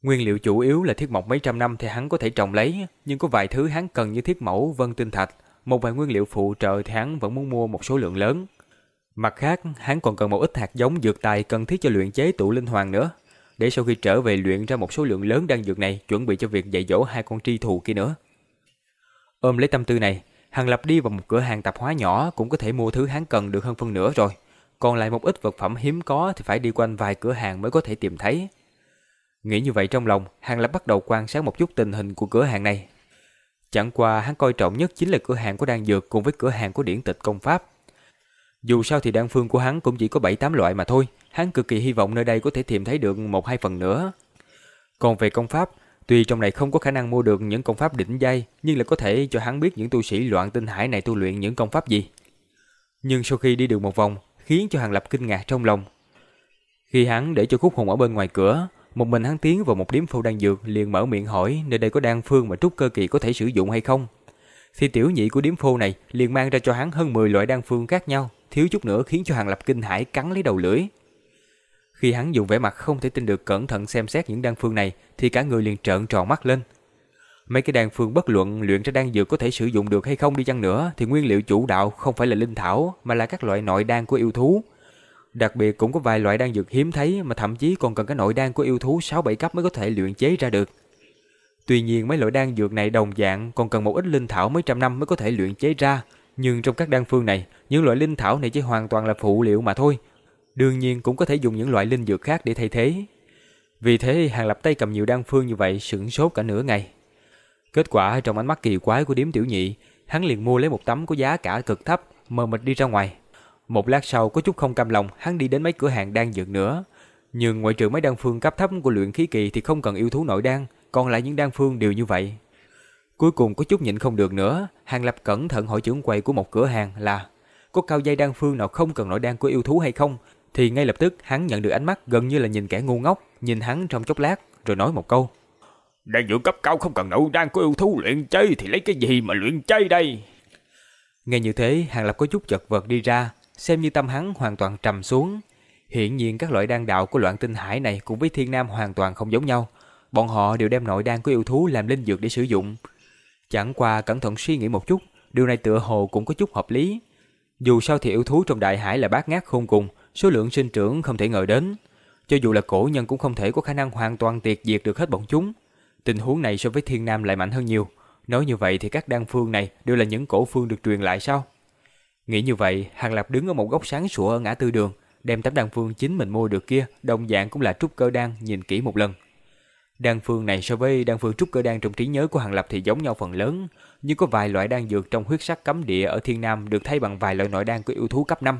Nguyên liệu chủ yếu là thiết mộc mấy trăm năm thì hắn có thể trồng lấy, nhưng có vài thứ hắn cần như thiết mẫu, vân tinh thạch, một vài nguyên liệu phụ trợ thì hắn vẫn muốn mua một số lượng lớn. Mặt khác, hắn còn cần một ít hạt giống dược tài cần thiết cho luyện chế tụ linh hoàng nữa, để sau khi trở về luyện ra một số lượng lớn đan dược này chuẩn bị cho việc dạy dỗ hai con tri thù kia nữa. Ôm lấy tâm tư này, Hàng Lập đi vào một cửa hàng tạp hóa nhỏ cũng có thể mua thứ hắn cần được hơn phân nửa rồi. Còn lại một ít vật phẩm hiếm có thì phải đi quanh vài cửa hàng mới có thể tìm thấy. Nghĩ như vậy trong lòng, Hàng Lập bắt đầu quan sát một chút tình hình của cửa hàng này. Chẳng qua hắn coi trọng nhất chính là cửa hàng của đan dược cùng với cửa hàng của điển tịch công pháp. Dù sao thì đan phương của hắn cũng chỉ có 7-8 loại mà thôi, hắn cực kỳ hy vọng nơi đây có thể tìm thấy được một hai phần nữa. Còn về công pháp, tuy trong này không có khả năng mua được những công pháp đỉnh dây, nhưng là có thể cho hắn biết những tu sĩ loạn tinh hải này tu luyện những công pháp gì. Nhưng sau khi đi được một vòng, khiến cho Hàng Lập kinh ngạc trong lòng. Khi hắn để cho khúc hồn ở bên ngoài cửa, một mình hắn tiến vào một điếm phô đan dược liền mở miệng hỏi nơi đây có đan phương mà trúc cơ kỳ có thể sử dụng hay không. Thì tiểu nhị của điếm phô này liền mang ra cho hắn hơn 10 loại đan phương khác nhau, thiếu chút nữa khiến cho Hàng Lập kinh hãi cắn lấy đầu lưỡi. Khi hắn dùng vẻ mặt không thể tin được cẩn thận xem xét những đan phương này thì cả người liền trợn tròn mắt lên. Mấy cái đan phương bất luận luyện ra đan dược có thể sử dụng được hay không đi chăng nữa thì nguyên liệu chủ đạo không phải là linh thảo mà là các loại nội đan của yêu thú. Đặc biệt cũng có vài loại đan dược hiếm thấy mà thậm chí còn cần cái nội đan của yêu thú 6-7 cấp mới có thể luyện chế ra được. Tuy nhiên mấy loại đan dược này đồng dạng còn cần một ít linh thảo mấy trăm năm mới có thể luyện chế ra. Nhưng trong các đan phương này, những loại linh thảo này chỉ hoàn toàn là phụ liệu mà thôi. Đương nhiên cũng có thể dùng những loại linh dược khác để thay thế. Vì thế Hàng Lập tay cầm nhiều đan phương như vậy sửng sốt cả nửa ngày. Kết quả trong ánh mắt kỳ quái của điếm tiểu nhị, hắn liền mua lấy một tấm có giá cả cực thấp, mờ mịt đi ra ngoài. Một lát sau có chút không cam lòng, hắn đi đến mấy cửa hàng đan dược nữa. Nhưng ngoại trừ mấy đan phương cấp thấp của luyện khí kỳ thì không cần yêu thú nội đan, còn lại những đan phương đều như vậy. Cuối cùng có chút nhịn không được nữa, Hàng Lập cẩn thận hỏi trưởng quầy của một cửa hàng là có cao dây đan phương nào không cần nội đan của yêu thú hay không? Thì ngay lập tức hắn nhận được ánh mắt gần như là nhìn kẻ ngu ngốc, nhìn hắn trong chốc lát rồi nói một câu. Đan dược cấp cao không cần nội đan của yêu thú luyện chơi thì lấy cái gì mà luyện chơi đây? Nghe như thế, Hàng Lập có chút chật vật đi ra, xem như tâm hắn hoàn toàn trầm xuống. Hiện nhiên các loại đan đạo của loạn tinh hải này cùng với thiên nam hoàn toàn không giống nhau. bọn họ đều đem nội đan của yêu thú làm linh dược để sử dụng. Chẳng qua cẩn thận suy nghĩ một chút, điều này tựa hồ cũng có chút hợp lý. Dù sao thì yêu thú trong đại hải là bát ngát khôn cùng, số lượng sinh trưởng không thể ngờ đến. Cho dù là cổ nhân cũng không thể có khả năng hoàn toàn tiệt diệt được hết bọn chúng. Tình huống này so với thiên nam lại mạnh hơn nhiều. Nói như vậy thì các đan phương này đều là những cổ phương được truyền lại sao? Nghĩ như vậy, Hàng Lập đứng ở một góc sáng sủa ở ngã tư đường, đem tấm đan phương chính mình mua được kia, đồng dạng cũng là trúc cơ đan, nhìn kỹ một lần. Đan phương này so với đan phương trúc cơ đan trong trí nhớ của Hàng Lập thì giống nhau phần lớn, nhưng có vài loại đan dược trong huyết sắc cấm địa ở Thiên Nam được thay bằng vài loại nội đan của yêu thú cấp 5.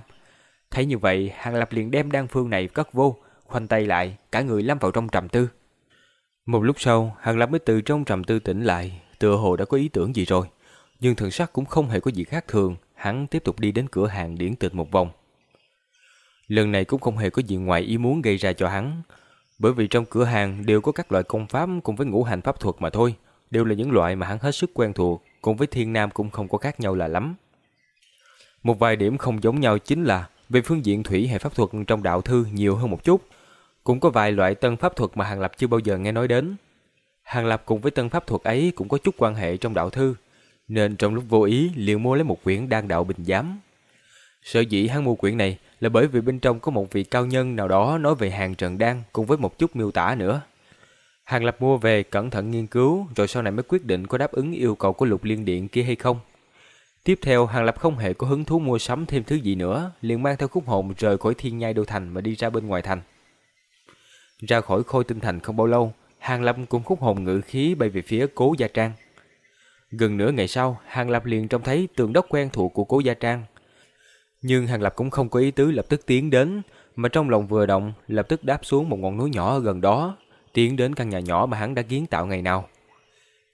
Thấy như vậy, Hàng Lập liền đem đan phương này cất vô, khoanh tay lại, cả người lâm vào trong trầm tư. Một lúc sau, Hàng Lập mới từ trong trầm tư tỉnh lại, tựa hồ đã có ý tưởng gì rồi, nhưng thần sắc cũng không hề có gì khác thường, hắn tiếp tục đi đến cửa hàng điển tịch một vòng. Lần này cũng không hề có gì ngoài ý muốn gây ra cho hắn, bởi vì trong cửa hàng đều có các loại công pháp cùng với ngũ hành pháp thuật mà thôi, đều là những loại mà hắn hết sức quen thuộc, cùng với thiên nam cũng không có khác nhau là lắm. Một vài điểm không giống nhau chính là về phương diện thủy hệ pháp thuật trong đạo thư nhiều hơn một chút, cũng có vài loại tân pháp thuật mà Hàng Lập chưa bao giờ nghe nói đến. Hàng Lập cùng với tân pháp thuật ấy cũng có chút quan hệ trong đạo thư, nên trong lúc vô ý liền mua lấy một quyển đan đạo bình giám. Sở dĩ hắn mua quyển này là bởi vì bên trong có một vị cao nhân nào đó nói về hàng trần đan cùng với một chút miêu tả nữa. Hàng Lập mua về cẩn thận nghiên cứu rồi sau này mới quyết định có đáp ứng yêu cầu của lục liên điện kia hay không. Tiếp theo Hàng Lập không hề có hứng thú mua sắm thêm thứ gì nữa, liền mang theo khúc hồn rời khỏi thiên nhai đô thành mà đi ra bên ngoài thành. Ra khỏi khôi tinh thành không bao lâu, Hàng Lập cùng khúc hồn ngự khí bay về phía cố gia trang. Gần nửa ngày sau, Hàng Lập liền trông thấy tường đất quen thuộc của cố gia trang. Nhưng Hàng Lập cũng không có ý tứ lập tức tiến đến, mà trong lòng vừa động, lập tức đáp xuống một ngọn núi nhỏ ở gần đó, tiến đến căn nhà nhỏ mà hắn đã kiến tạo ngày nào.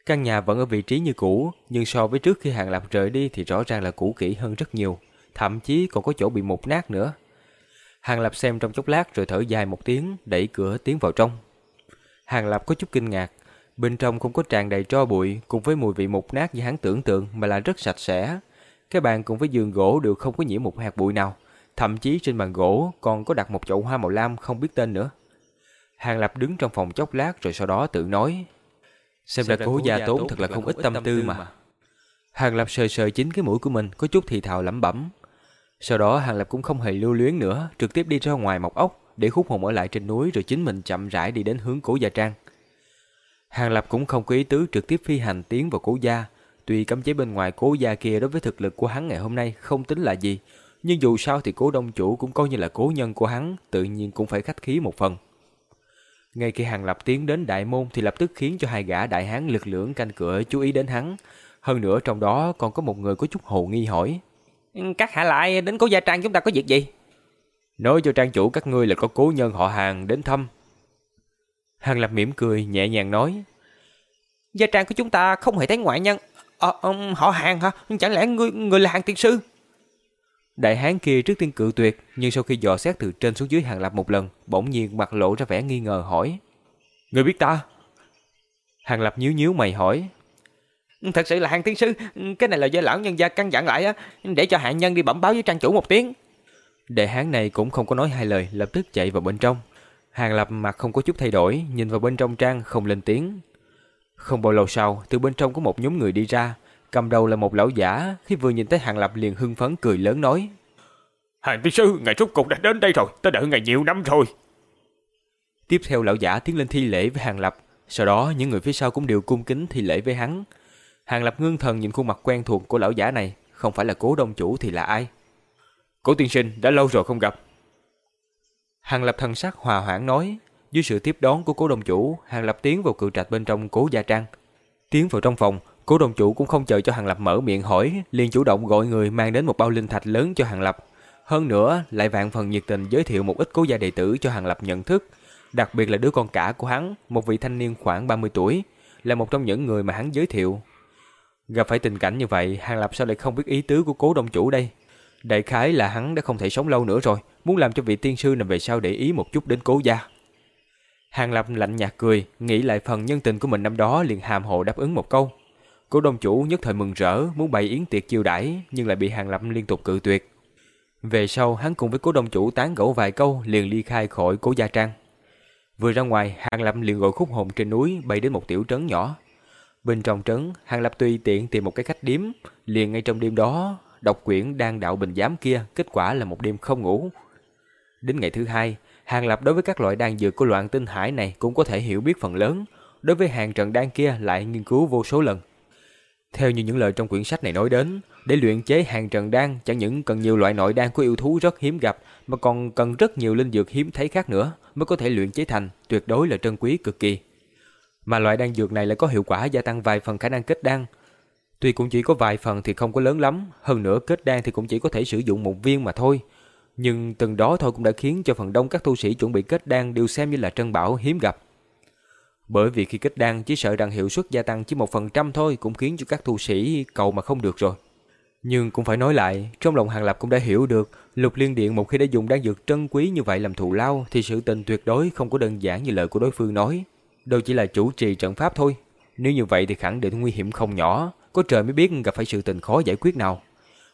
Căn nhà vẫn ở vị trí như cũ, nhưng so với trước khi Hàng Lập rời đi thì rõ ràng là cũ kỹ hơn rất nhiều, thậm chí còn có chỗ bị mục nát nữa. Hàng Lập xem trong chốc lát rồi thở dài một tiếng, đẩy cửa tiến vào trong. Hàng Lập có chút kinh ngạc, bên trong không có tràn đầy tro bụi cùng với mùi vị mục nát như hắn tưởng tượng mà là rất sạch sẽ. Cái bàn cùng với giường gỗ đều không có nhiễm một hạt bụi nào, thậm chí trên bàn gỗ còn có đặt một chậu hoa màu lam không biết tên nữa. Hàng Lập đứng trong phòng chốc lát rồi sau đó tự nói. Xem ra cố gia tốn thật là không ít tâm tư mà. Hàng Lập sờ sờ chính cái mũi của mình có chút thì thào lẩm bẩm. Sau đó Hàng Lập cũng không hề lưu luyến nữa, trực tiếp đi ra ngoài mọc ốc để khúc hồn ở lại trên núi rồi chính mình chậm rãi đi đến hướng cố gia trang. Hàng Lập cũng không có ý tứ trực tiếp phi hành tiến vào cố gia. Tuy cấm chế bên ngoài cố gia kia đối với thực lực của hắn ngày hôm nay không tính là gì, nhưng dù sao thì cố đông chủ cũng coi như là cố nhân của hắn, tự nhiên cũng phải khách khí một phần. Ngay khi Hàng Lập tiến đến đại môn thì lập tức khiến cho hai gã đại hán lực lượng canh cửa chú ý đến hắn. Hơn nữa trong đó còn có một người có chút hồ nghi hỏi. Các hạ lại đến cố gia trang chúng ta có việc gì? Nói cho trang chủ các ngươi là có cố nhân họ hàng đến thăm. Hàng Lập mỉm cười nhẹ nhàng nói. Gia trang của chúng ta không hề thấy ngoại nhân. Ờ, um, họ hàng hả? Chẳng lẽ người, người là hàng tiên sư? Đại hán kia trước tiên cự tuyệt, nhưng sau khi dò xét từ trên xuống dưới Hàng Lập một lần, bỗng nhiên mặt lộ ra vẻ nghi ngờ hỏi. Người biết ta? Hàng Lập nhíu nhíu mày hỏi. Thật sự là hàng tiên sư, cái này là do lão nhân gia căn dặn lại á, để cho hạ nhân đi bẩm báo với trang chủ một tiếng. Đại hán này cũng không có nói hai lời, lập tức chạy vào bên trong. Hàng Lập mặt không có chút thay đổi, nhìn vào bên trong trang không lên tiếng. Không bao lâu sau, từ bên trong có một nhóm người đi ra, cầm đầu là một lão giả, khi vừa nhìn thấy Hàng Lập liền hưng phấn cười lớn nói. Hàng tiên sư, ngài rốt cục đã đến đây rồi, ta đợi ngài nhiều năm rồi. Tiếp theo lão giả tiến lên thi lễ với Hàng Lập, sau đó những người phía sau cũng đều cung kính thi lễ với hắn. Hàng Lập ngưng thần nhìn khuôn mặt quen thuộc của lão giả này, không phải là cố đông chủ thì là ai? Cố tiên sinh, đã lâu rồi không gặp. Hàng Lập thần sắc hòa hoãn nói, dưới sự tiếp đón của cố đồng chủ, Hàng Lập tiến vào cự trạch bên trong cố gia trang. Tiến vào trong phòng, cố đồng chủ cũng không chờ cho Hàng Lập mở miệng hỏi, liền chủ động gọi người mang đến một bao linh thạch lớn cho Hàng Lập. Hơn nữa, lại vạn phần nhiệt tình giới thiệu một ít cố gia đệ tử cho Hàng Lập nhận thức, đặc biệt là đứa con cả của hắn, một vị thanh niên khoảng 30 tuổi, là một trong những người mà hắn giới thiệu. Gặp phải tình cảnh như vậy, Hàng Lập sao lại không biết ý tứ của cố đồng chủ đây? Đại khái là hắn đã không thể sống lâu nữa rồi, muốn làm cho vị tiên sư này về sau để ý một chút đến cố gia. Hàng Lập lạnh nhạt cười, nghĩ lại phần nhân tình của mình năm đó liền hàm hồ đáp ứng một câu. Cố đông chủ nhất thời mừng rỡ, muốn bày yến tiệc chiêu đãi, nhưng lại bị Hàng Lập liên tục cự tuyệt. Về sau, hắn cùng với cố đông chủ tán gẫu vài câu liền ly khai khỏi cố gia trang. Vừa ra ngoài, Hàng Lập liền gọi khúc hồn trên núi bay đến một tiểu trấn nhỏ. Bên trong trấn, Hàng Lập tùy tiện tìm một cái khách điếm, liền ngay trong đêm đó, đọc quyển đang đạo bình giám kia, kết quả là một đêm không ngủ. Đến ngày thứ hai, Hàng Lập đối với các loại đan dược của loạn tinh hải này cũng có thể hiểu biết phần lớn, đối với hàng trận đan kia lại nghiên cứu vô số lần. Theo như những lời trong quyển sách này nói đến, để luyện chế hàng trần đan chẳng những cần nhiều loại nội đan của yêu thú rất hiếm gặp, mà còn cần rất nhiều linh dược hiếm thấy khác nữa mới có thể luyện chế thành, tuyệt đối là trân quý cực kỳ. Mà loại đan dược này lại có hiệu quả gia tăng vài phần khả năng kết đan. Tuy cũng chỉ có vài phần thì không có lớn lắm, hơn nữa kết đan thì cũng chỉ có thể sử dụng một viên mà thôi. Nhưng từng đó thôi cũng đã khiến cho phần đông các tu sĩ chuẩn bị kết đan đều xem như là trân bảo hiếm gặp. Bởi vì khi kết đan chỉ sợ rằng hiệu suất gia tăng chỉ một phần trăm thôi cũng khiến cho các tu sĩ cầu mà không được rồi. Nhưng cũng phải nói lại, trong lòng Hàng Lập cũng đã hiểu được, Lục Liên Điện một khi đã dùng đan dược trân quý như vậy làm thù lao thì sự tình tuyệt đối không có đơn giản như lời của đối phương nói. Đâu chỉ là chủ trì trận pháp thôi. Nếu như vậy thì khẳng định nguy hiểm không nhỏ, có trời mới biết gặp phải sự tình khó giải quyết nào.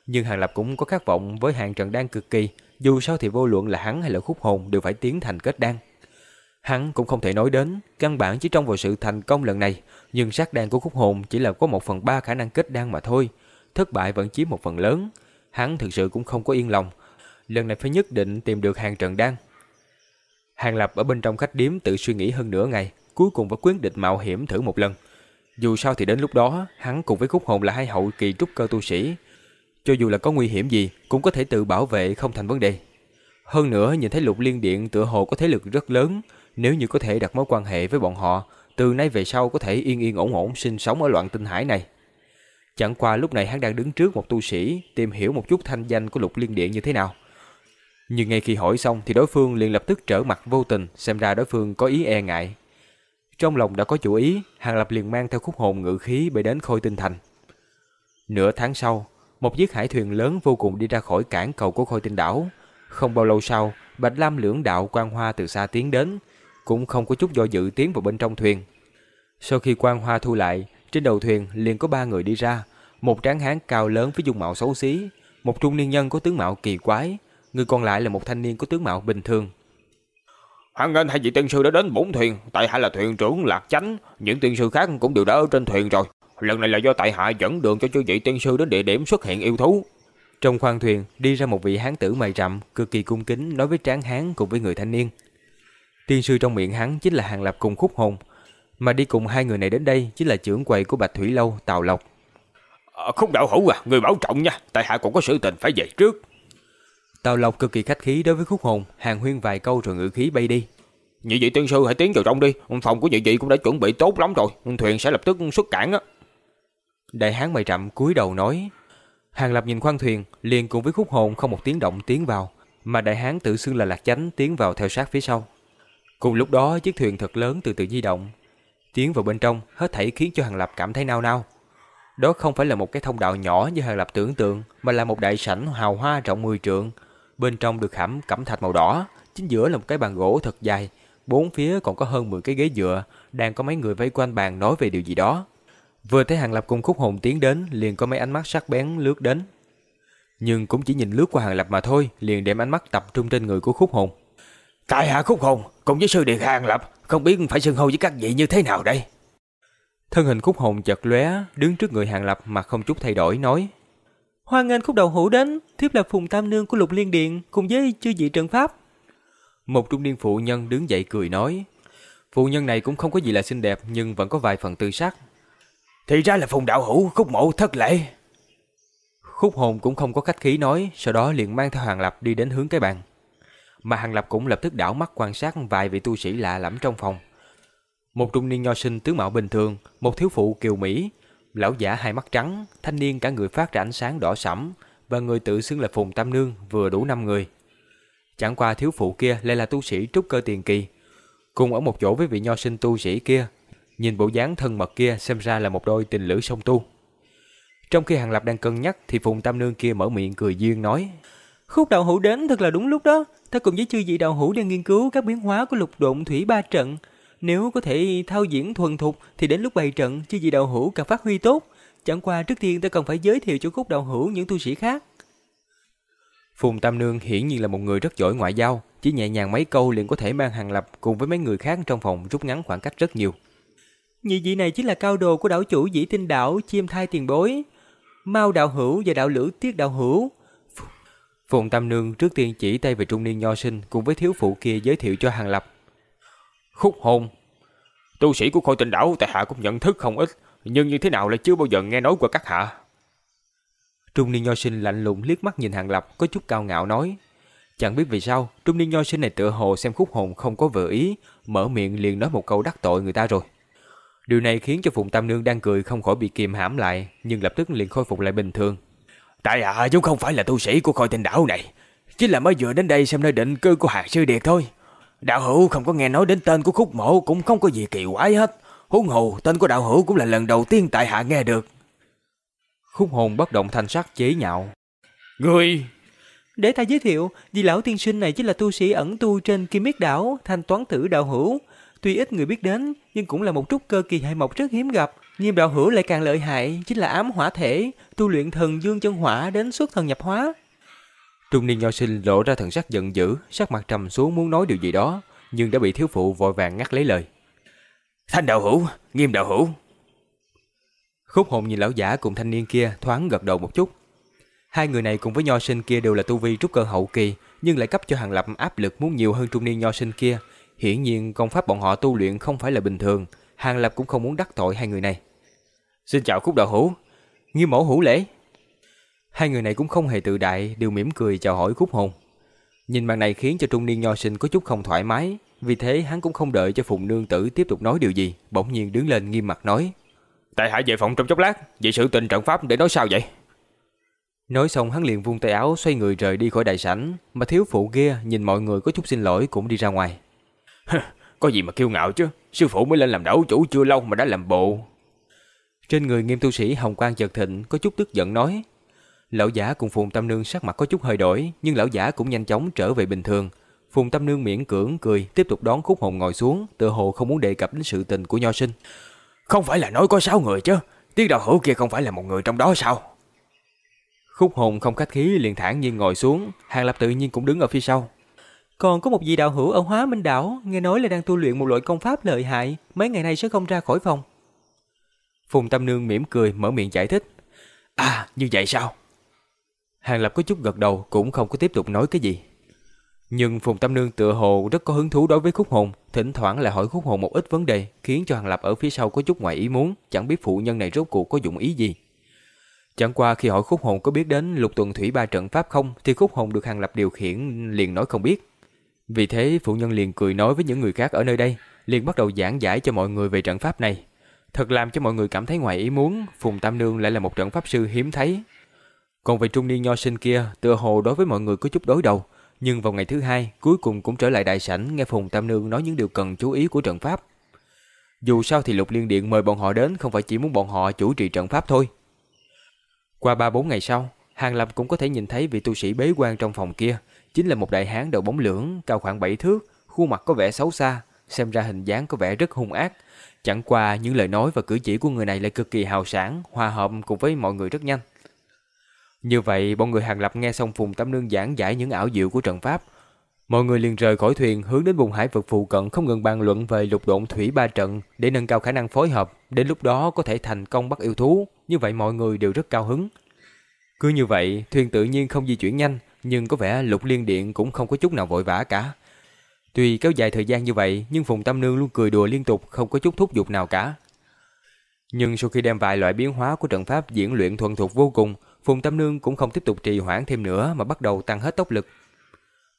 Nhưng Hàng Lập cũng có khát vọng với hàng Trần đan cực kỳ, dù sao thì vô luận là hắn hay là khúc hồn đều phải tiến thành kết đan. Hắn cũng không thể nói đến, căn bản chỉ trong vào sự thành công lần này, nhưng sát đan của khúc hồn chỉ là có một phần ba khả năng kết đan mà thôi. Thất bại vẫn chiếm một phần lớn. Hắn thực sự cũng không có yên lòng. Lần này phải nhất định tìm được hàng Trần đan. Hàng Lập ở bên trong khách điếm tự suy nghĩ hơn nửa ngày, cuối cùng vẫn quyết định mạo hiểm thử một lần. Dù sao thì đến lúc đó, hắn cùng với khúc hồn là hai hậu kỳ trúc cơ tu sĩ. Cho dù là có nguy hiểm gì, cũng có thể tự bảo vệ không thành vấn đề. Hơn nữa, nhìn thấy lục liên điện tựa hồ có thế lực rất lớn, nếu như có thể đặt mối quan hệ với bọn họ, từ nay về sau có thể yên yên ổn ổn sinh sống ở loạn tinh hải này. Chẳng qua lúc này hắn đang đứng trước một tu sĩ, tìm hiểu một chút thanh danh của lục liên điện như thế nào. Nhưng ngay khi hỏi xong thì đối phương liền lập tức trở mặt vô tình, xem ra đối phương có ý e ngại. Trong lòng đã có chủ ý, Hàng Lập liền mang theo khúc hồn ngự khí bay đến Khôi Tinh Thành. Nửa tháng sau, một chiếc hải thuyền lớn vô cùng đi ra khỏi cảng cầu của Khôi Tinh Đảo. Không bao lâu sau, Bạch Lam lưỡng đạo quang hoa từ xa tiến đến, cũng không có chút do dự tiến vào bên trong thuyền. Sau khi quang hoa thu lại, trên đầu thuyền liền có ba người đi ra, một tráng hán cao lớn với dung mạo xấu xí, một trung niên nhân có tướng mạo kỳ quái, người còn lại là một thanh niên có tướng mạo bình thường. Hoan nghênh hai vị tiên sư đã đến bổn thuyền, tại hạ là thuyền trưởng Lạc Chánh, những tiên sư khác cũng đều đã ở trên thuyền rồi. Lần này là do tại hạ dẫn đường cho chư vị tiên sư đến địa điểm xuất hiện yêu thú. Trong khoang thuyền đi ra một vị hán tử mày rậm, cực kỳ cung kính nói với tráng hán cùng với người thanh niên. Tiên sư trong miệng hắn chính là Hàng Lập cùng khúc hồn, mà đi cùng hai người này đến đây chính là trưởng quầy của Bạch Thủy Lâu, Tào Lộc. À, khúc đạo hữu à, người bảo trọng nha, tại hạ còn có sự tình phải về trước. Tào Lộc cực kỳ khách khí đối với khúc hồn, hàng huyên vài câu rồi ngự khí bay đi. Nhị vị tiên sư hãy tiến vào trong đi, phòng của nhị vị cũng đã chuẩn bị tốt lắm rồi, thuyền sẽ lập tức xuất cảng á. Đại hán mày rậm cúi đầu nói. Hàng Lập nhìn khoang thuyền, liền cùng với khúc hồn không một tiếng động tiến vào, mà đại hán tự xưng là lạc chánh tiến vào theo sát phía sau. Cùng lúc đó chiếc thuyền thật lớn từ từ di động. Tiến vào bên trong, hết thảy khiến cho Hàng Lập cảm thấy nao nao. Đó không phải là một cái thông đạo nhỏ như Hàng Lập tưởng tượng, mà là một đại sảnh hào hoa rộng 10 trượng. Bên trong được khảm cẩm thạch màu đỏ, chính giữa là một cái bàn gỗ thật dài, bốn phía còn có hơn 10 cái ghế dựa, đang có mấy người vây quanh bàn nói về điều gì đó. Vừa thấy Hàng Lập cùng khúc hồn tiến đến, liền có mấy ánh mắt sắc bén lướt đến. Nhưng cũng chỉ nhìn lướt qua Hàng Lập mà thôi, liền đem ánh mắt tập trung trên người của khúc hồn. Tại hạ khúc hồn, cùng với sư điện Hàng Lập, không biết phải xưng hô với các vị như thế nào đây? Thân hình khúc hồn chợt lóe, đứng trước người Hàng Lập mà không chút thay đổi nói. Hoan nghênh khúc đầu hữu đến, thiếp là Phùng Tam Nương của Lục Liên Điện, cùng với chư vị trận pháp. Một trung niên phụ nhân đứng dậy cười nói. Phụ nhân này cũng không có gì là xinh đẹp nhưng vẫn có vài phần tư sắc. Thì ra là Phùng đạo hữu, khúc mộ thất lễ. Khúc hồn cũng không có khách khí nói, sau đó liền mang theo Hàng Lập đi đến hướng cái bàn mà Hàng Lập cũng lập tức đảo mắt quan sát vài vị tu sĩ lạ lẫm trong phòng. Một trung niên nho sinh tướng mạo bình thường, một thiếu phụ kiều Mỹ, lão giả hai mắt trắng, thanh niên cả người phát ra ánh sáng đỏ sẫm và người tự xưng là Phùng Tam Nương vừa đủ năm người. Chẳng qua thiếu phụ kia lại là tu sĩ trúc cơ tiền kỳ, cùng ở một chỗ với vị nho sinh tu sĩ kia, nhìn bộ dáng thân mật kia xem ra là một đôi tình lữ song tu. Trong khi Hàng Lập đang cân nhắc thì Phùng Tam Nương kia mở miệng cười duyên nói: Khúc đạo hữu đến thật là đúng lúc đó, ta cùng với chư vị đạo hữu đang nghiên cứu các biến hóa của lục độn thủy ba trận. Nếu có thể thao diễn thuần thục thì đến lúc bày trận, chư vị đạo hữu càng phát huy tốt. Chẳng qua trước tiên ta cần phải giới thiệu cho khúc đạo hữu những tu sĩ khác. Phùng Tam Nương hiển nhiên là một người rất giỏi ngoại giao, chỉ nhẹ nhàng mấy câu liền có thể mang hàng lập cùng với mấy người khác trong phòng rút ngắn khoảng cách rất nhiều. Nhị vị này chính là cao đồ của đảo chủ dĩ tinh đảo chiêm thai tiền bối. Mao đạo hữu và đạo lữ tiết đạo hữu. Phùng Tam Nương trước tiên chỉ tay về trung niên nho sinh cùng với thiếu phụ kia giới thiệu cho hàng lập. Khúc hồn Tu sĩ của khôi tinh đảo tại hạ cũng nhận thức không ít, nhưng như thế nào lại chưa bao giờ nghe nói qua các hạ. Trung niên nho sinh lạnh lùng liếc mắt nhìn hàng lập có chút cao ngạo nói. Chẳng biết vì sao, trung niên nho sinh này tựa hồ xem khúc hồn không có vừa ý, mở miệng liền nói một câu đắc tội người ta rồi. Điều này khiến cho Phùng Tam Nương đang cười không khỏi bị kìm hãm lại, nhưng lập tức liền khôi phục lại bình thường. Tại hạ chúng không phải là tu sĩ của khôi tinh đảo này, chỉ là mới vừa đến đây xem nơi định cư của hạt sư điệt thôi. Đạo hữu không có nghe nói đến tên của khúc mộ cũng không có gì kỳ quái hết. Huống hồ tên của đạo hữu cũng là lần đầu tiên tại hạ nghe được. Khúc hồn bất động thanh sắc chế nhạo. Người để ta giới thiệu, vì lão tiên sinh này chính là tu sĩ ẩn tu trên Kim Miết đảo, thanh toán tử đạo hữu. Tuy ít người biết đến, nhưng cũng là một trúc cơ kỳ hệ mộc rất hiếm gặp. Nhưng đạo hữu lại càng lợi hại, chính là ám hỏa thể, tu luyện thần dương chân hỏa đến xuất thần nhập hóa. Trung niên nho sinh lộ ra thần sắc giận dữ, sắc mặt trầm xuống muốn nói điều gì đó, nhưng đã bị thiếu phụ vội vàng ngắt lấy lời. Thanh đạo hữu, nghiêm đạo hữu. Khúc hồn nhìn lão giả cùng thanh niên kia thoáng gật đầu một chút, Hai người này cùng với nho sinh kia đều là tu vi trúc cơ hậu kỳ, nhưng lại cấp cho Hàng Lập áp lực muốn nhiều hơn trung niên nho sinh kia. Hiển nhiên công pháp bọn họ tu luyện không phải là bình thường, Hàng Lập cũng không muốn đắc tội hai người này. Xin chào Khúc Đạo Hữu, Nghiêm mẫu hữu lễ. Hai người này cũng không hề tự đại, đều mỉm cười chào hỏi Khúc Hồn. Nhìn màn này khiến cho trung niên nho sinh có chút không thoải mái, vì thế hắn cũng không đợi cho Phùng Nương Tử tiếp tục nói điều gì, bỗng nhiên đứng lên nghiêm mặt nói. Tại hạ về phòng trong chốc lát, vậy sự tình trận pháp để nói sao vậy? Nói xong hắn liền vung tay áo xoay người rời đi khỏi đại sảnh, mà thiếu phụ kia nhìn mọi người có chút xin lỗi cũng đi ra ngoài. có gì mà kiêu ngạo chứ, sư phụ mới lên làm đảo chủ chưa lâu mà đã làm bộ. Trên người nghiêm tu sĩ Hồng Quang chợt thịnh có chút tức giận nói. Lão giả cùng Phùng Tâm Nương sắc mặt có chút hơi đổi, nhưng lão giả cũng nhanh chóng trở về bình thường. Phùng Tâm Nương miễn cưỡng cười, tiếp tục đón khúc hồn ngồi xuống, tựa hồ không muốn đề cập đến sự tình của nho sinh. Không phải là nói có sáu người chứ, tiết đạo hữu kia không phải là một người trong đó sao? Khúc hồn không khách khí liền thản nhiên ngồi xuống, Hàng Lập tự nhiên cũng đứng ở phía sau. Còn có một vị đạo hữu ở Hóa Minh Đảo, nghe nói là đang tu luyện một loại công pháp lợi hại, mấy ngày nay sẽ không ra khỏi phòng. Phùng Tâm Nương mỉm cười mở miệng giải thích. À, như vậy sao? Hàng Lập có chút gật đầu cũng không có tiếp tục nói cái gì. Nhưng Phùng Tâm Nương tựa hồ rất có hứng thú đối với khúc hồn, thỉnh thoảng lại hỏi khúc hồn một ít vấn đề, khiến cho Hàng Lập ở phía sau có chút ngoài ý muốn, chẳng biết phụ nhân này rốt cuộc có dụng ý gì. Chẳng qua khi hỏi khúc hồn có biết đến lục tuần thủy ba trận pháp không thì khúc hồn được hàng lập điều khiển liền nói không biết. Vì thế phụ nhân liền cười nói với những người khác ở nơi đây, liền bắt đầu giảng giải cho mọi người về trận pháp này. Thật làm cho mọi người cảm thấy ngoài ý muốn, Phùng Tam Nương lại là một trận pháp sư hiếm thấy. Còn về trung niên nho sinh kia, tựa hồ đối với mọi người có chút đối đầu, nhưng vào ngày thứ hai, cuối cùng cũng trở lại đại sảnh nghe Phùng Tam Nương nói những điều cần chú ý của trận pháp. Dù sao thì Lục Liên Điện mời bọn họ đến không phải chỉ muốn bọn họ chủ trì trận pháp thôi. Qua ba bốn ngày sau, Hàng Lập cũng có thể nhìn thấy vị tu sĩ bế quan trong phòng kia, chính là một đại hán đầu bóng lưỡng, cao khoảng 7 thước, khuôn mặt có vẻ xấu xa, xem ra hình dáng có vẻ rất hung ác. Chẳng qua những lời nói và cử chỉ của người này lại cực kỳ hào sảng, hòa hợp cùng với mọi người rất nhanh. Như vậy, bọn người Hàng Lập nghe xong Phùng Tam Nương giảng giải những ảo diệu của trận pháp. Mọi người liền rời khỏi thuyền hướng đến vùng hải vực phụ cận không ngừng bàn luận về lục độn thủy ba trận để nâng cao khả năng phối hợp, đến lúc đó có thể thành công bắt yêu thú, như vậy mọi người đều rất cao hứng. Cứ như vậy, thuyền tự nhiên không di chuyển nhanh, nhưng có vẻ lục liên điện cũng không có chút nào vội vã cả. Tuy kéo dài thời gian như vậy, nhưng Phùng Tâm Nương luôn cười đùa liên tục, không có chút thúc giục nào cả. Nhưng sau khi đem vài loại biến hóa của trận pháp diễn luyện thuần thục vô cùng, Phùng Tâm Nương cũng không tiếp tục trì hoãn thêm nữa mà bắt đầu tăng hết tốc lực.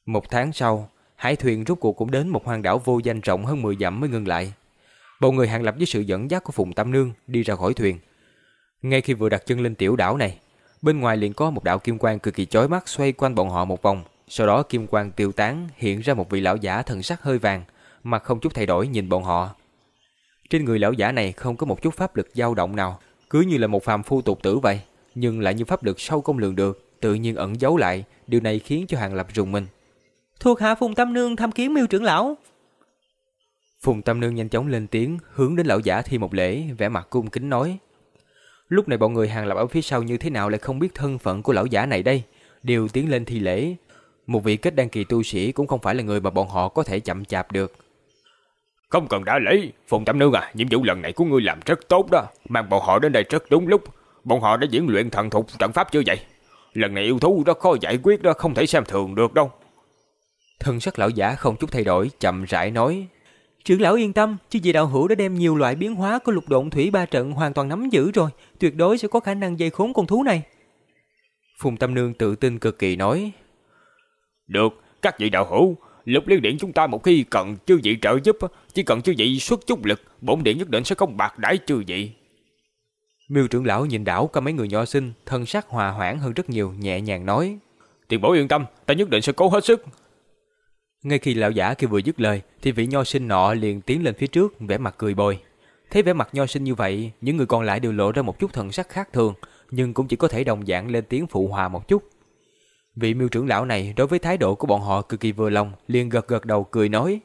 Một tháng sau, hải thuyền rốt cuộc cũng đến một hoang đảo vô danh rộng hơn 10 dặm mới ngừng lại. Bọn người hàng lập với sự dẫn dắt của Phùng Tâm Nương đi ra khỏi thuyền. Ngay khi vừa đặt chân lên tiểu đảo này, bên ngoài liền có một đạo kim quang cực kỳ chói mắt xoay quanh bọn họ một vòng. Sau đó kim quang tiêu tán, hiện ra một vị lão giả thần sắc hơi vàng, mặt không chút thay đổi nhìn bọn họ. Trên người lão giả này không có một chút pháp lực dao động nào, cứ như là một phàm phu tục tử vậy, nhưng lại như pháp lực sâu không lường được, tự nhiên ẩn giấu lại, điều này khiến cho Hàng Lập rùng mình. Thuộc hạ Phùng Tâm Nương tham kiến miêu trưởng lão. Phùng Tâm Nương nhanh chóng lên tiếng, hướng đến lão giả thi một lễ, vẻ mặt cung kính nói. Lúc này bọn người hàng lập ở phía sau như thế nào lại không biết thân phận của lão giả này đây. đều tiến lên thi lễ. Một vị kết đăng kỳ tu sĩ cũng không phải là người mà bọn họ có thể chậm chạp được. Không cần đã lễ, Phùng Tam Nương à, nhiệm vụ lần này của ngươi làm rất tốt đó, mang bọn họ đến đây rất đúng lúc. Bọn họ đã diễn luyện thần thục trận pháp chưa vậy? Lần này yêu thú đó khó giải quyết đó, không thể xem thường được đâu. Thân sắc lão giả không chút thay đổi, chậm rãi nói. Trưởng lão yên tâm, chứ vì đạo hữu đã đem nhiều loại biến hóa của lục độn thủy ba trận hoàn toàn nắm giữ rồi, tuyệt đối sẽ có khả năng dây khốn con thú này. Phùng Tâm Nương tự tin cực kỳ nói. Được, các vị đạo hữu, lục liên điện chúng ta một khi cần chư vị trợ giúp, chỉ cần chư vị xuất chút lực, bổn điện nhất định sẽ không bạc đãi chư vị. Miêu trưởng lão nhìn đảo có mấy người nho sinh, thân sắc hòa hoãn hơn rất nhiều, nhẹ nhàng nói. Tiền bối yên tâm, ta nhất định sẽ cố hết sức. Ngay khi lão giả kia vừa dứt lời, thì vị nho sinh nọ liền tiến lên phía trước, vẻ mặt cười bồi. Thấy vẻ mặt nho sinh như vậy, những người còn lại đều lộ ra một chút thần sắc khác thường, nhưng cũng chỉ có thể đồng dạng lên tiếng phụ hòa một chút. Vị miêu trưởng lão này đối với thái độ của bọn họ cực kỳ vừa lòng, liền gật gật đầu cười nói.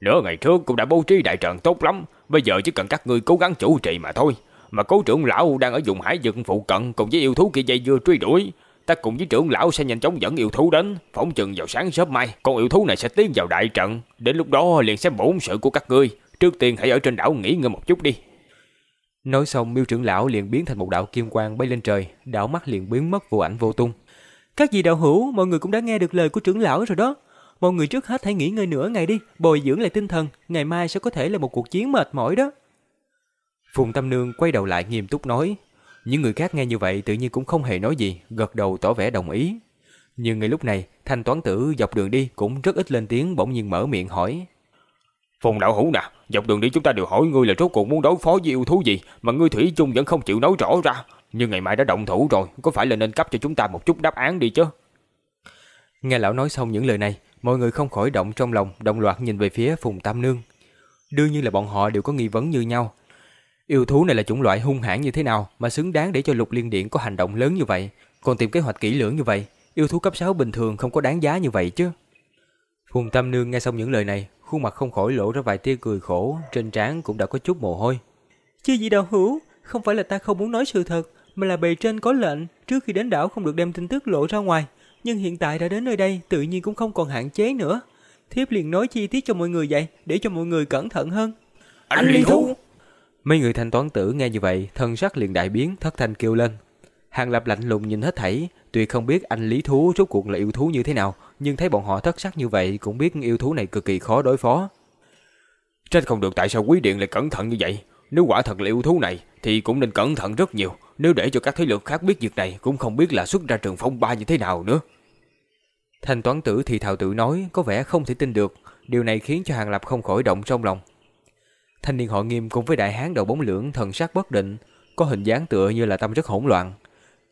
Nửa ngày trước cũng đã bố trí đại trận tốt lắm, bây giờ chỉ cần các ngươi cố gắng chủ trì mà thôi. Mà cố trưởng lão đang ở vùng hải vực phụ cận cùng với yêu thú kia dây dưa truy đuổi. Ta cùng với trưởng lão sẽ nhanh chóng dẫn yêu thú đến, phóng chừng vào sáng sớm mai, con yêu thú này sẽ tiến vào đại trận. Đến lúc đó liền xem bổn sự của các ngươi. Trước tiên hãy ở trên đảo nghỉ ngơi một chút đi. Nói xong miêu trưởng lão liền biến thành một đạo kim quang bay lên trời, đảo mắt liền biến mất vô ảnh vô tung. Các vị đạo hữu, mọi người cũng đã nghe được lời của trưởng lão rồi đó. Mọi người trước hết hãy nghỉ ngơi nửa ngày đi, bồi dưỡng lại tinh thần, ngày mai sẽ có thể là một cuộc chiến mệt mỏi đó. Phùng Tâm Nương quay đầu lại nghiêm túc nói. Những người khác nghe như vậy tự nhiên cũng không hề nói gì, gật đầu tỏ vẻ đồng ý. Nhưng ngay lúc này, thanh toán tử dọc đường đi cũng rất ít lên tiếng bỗng nhiên mở miệng hỏi. Phùng đạo hữu nè, dọc đường đi chúng ta đều hỏi ngươi là rốt cuộc muốn đối phó với yêu thú gì mà ngươi Thủy chung vẫn không chịu nói rõ ra. Nhưng ngày mai đã động thủ rồi, có phải là nên cấp cho chúng ta một chút đáp án đi chứ? Nghe lão nói xong những lời này, mọi người không khỏi động trong lòng, đồng loạt nhìn về phía Phùng Tam Nương. Đương nhiên là bọn họ đều có nghi vấn như nhau. Yêu thú này là chủng loại hung hãn như thế nào mà xứng đáng để cho Lục Liên Điện có hành động lớn như vậy, còn tìm kế hoạch kỹ lưỡng như vậy, yêu thú cấp 6 bình thường không có đáng giá như vậy chứ. Phùng Tam Nương nghe xong những lời này, khuôn mặt không khỏi lộ ra vài tia cười khổ, trên trán cũng đã có chút mồ hôi. Chứ gì đạo hữu, không phải là ta không muốn nói sự thật, mà là bề trên có lệnh, trước khi đến đảo không được đem tin tức lộ ra ngoài. Nhưng hiện tại đã đến nơi đây, tự nhiên cũng không còn hạn chế nữa. Thiếp liền nói chi tiết cho mọi người vậy, để cho mọi người cẩn thận hơn. Anh Lý Thú! Mấy người thanh toán tử nghe như vậy, thân sắc liền đại biến, thất thanh kêu lên. Hàng Lập lạnh lùng nhìn hết thảy, tuy không biết anh Lý Thú rốt cuộc là yêu thú như thế nào, nhưng thấy bọn họ thất sắc như vậy cũng biết yêu thú này cực kỳ khó đối phó. Trách không được tại sao quý điện lại cẩn thận như vậy. Nếu quả thật là yêu thú này thì cũng nên cẩn thận rất nhiều. Nếu để cho các thế lực khác biết việc này cũng không biết là xuất ra trường phong ba như thế nào nữa. Thanh toán tử thì thào tự nói có vẻ không thể tin được. Điều này khiến cho Hàng Lập không khỏi động trong lòng. Thanh niên họ nghiêm cùng với đại hán đầu bóng lưỡng thần sắc bất định, có hình dáng tựa như là tâm rất hỗn loạn.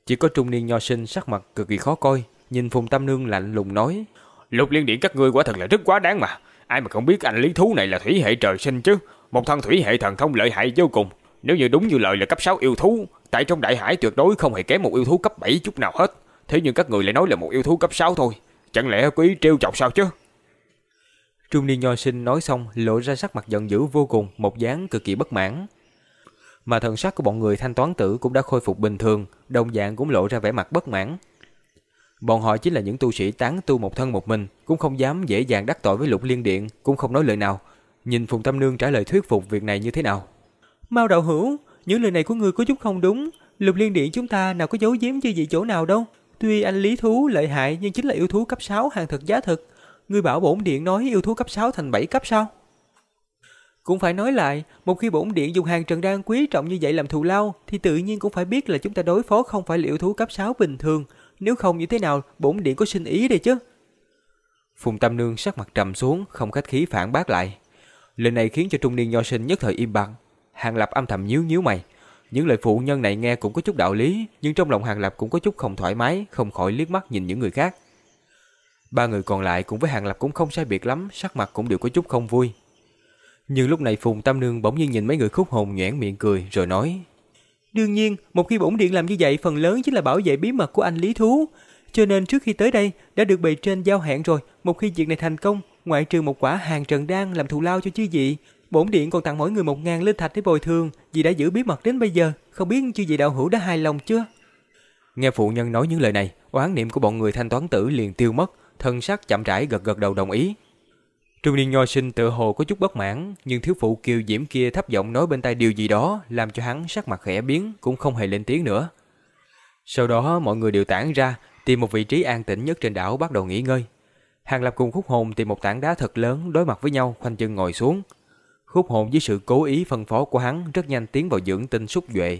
Chỉ có trung niên nho sinh sắc mặt cực kỳ khó coi, nhìn Phùng tam Nương lạnh lùng nói. Lục liên điện các ngươi quả thật là rất quá đáng mà. Ai mà không biết anh lý thú này là thủy hệ trời sinh chứ. Một thân thủy hệ thần thông lợi hại vô cùng. Nếu như đúng như lời là cấp 6 yêu thú, tại trong đại hải tuyệt đối không hề kém một yêu thú cấp 7 chút nào hết. Thế nhưng các người lại nói là một yêu thú cấp 6 thôi. Chẳng lẽ quý trêu chọc sao chứ? Trung niên nho sinh nói xong lộ ra sắc mặt giận dữ vô cùng, một dáng cực kỳ bất mãn. Mà thần sắc của bọn người thanh toán tử cũng đã khôi phục bình thường, đồng dạng cũng lộ ra vẻ mặt bất mãn. Bọn họ chính là những tu sĩ tán tu một thân một mình, cũng không dám dễ dàng đắc tội với lục liên điện, cũng không nói lời nào. Nhìn Phùng Tâm Nương trả lời thuyết phục việc này như thế nào. Mao đạo hữu, những lời này của ngươi có chút không đúng. Lục liên điện chúng ta nào có giấu giếm như gì chỗ nào đâu. Tuy anh lý thú lợi hại nhưng chính là yêu thú cấp 6 hàng thật giá thực. Ngươi bảo bổn điện nói yêu thú cấp 6 thành 7 cấp sao? Cũng phải nói lại, một khi bổn điện dùng hàng trần đan quý trọng như vậy làm thù lao, thì tự nhiên cũng phải biết là chúng ta đối phó không phải liệu thú cấp 6 bình thường, nếu không như thế nào bổn điện có sinh ý đây chứ. Phùng Tâm Nương sắc mặt trầm xuống, không khách khí phản bác lại. Lời này khiến cho trung niên nho sinh nhất thời im bặt. Hàng Lập âm thầm nhíu nhíu mày. Những lời phụ nhân này nghe cũng có chút đạo lý, nhưng trong lòng Hàng Lập cũng có chút không thoải mái, không khỏi liếc mắt nhìn những người khác. Ba người còn lại cùng với Hàng Lập cũng không sai biệt lắm, sắc mặt cũng đều có chút không vui. Nhưng lúc này Phùng Tam Nương bỗng nhiên nhìn mấy người khúc hồn nhoẻn miệng cười rồi nói. Đương nhiên, một khi bổn điện làm như vậy phần lớn chính là bảo vệ bí mật của anh Lý Thú. Cho nên trước khi tới đây đã được bề trên giao hẹn rồi, một khi việc này thành công, ngoại trừ một quả hàng trần đan làm thù lao cho chư vị, bổn điện còn tặng mỗi người một ngàn linh thạch để bồi thường, vì đã giữ bí mật đến bây giờ, không biết chư vị đạo hữu đã hài lòng chưa? Nghe phụ nhân nói những lời này, oán niệm của bọn người thanh toán tử liền tiêu mất, thân sắc chậm rãi gật gật đầu đồng ý. Trung niên nho sinh tự hồ có chút bất mãn, nhưng thiếu phụ kiều diễm kia thấp giọng nói bên tai điều gì đó, làm cho hắn sắc mặt khẽ biến, cũng không hề lên tiếng nữa. Sau đó mọi người đều tản ra, tìm một vị trí an tĩnh nhất trên đảo bắt đầu nghỉ ngơi. Hàng Lập cùng Khúc Hồn tìm một tảng đá thật lớn đối mặt với nhau, khoanh chân ngồi xuống. Khúc Hồn với sự cố ý phân phó của hắn rất nhanh tiến vào dưỡng tinh xúc duệ.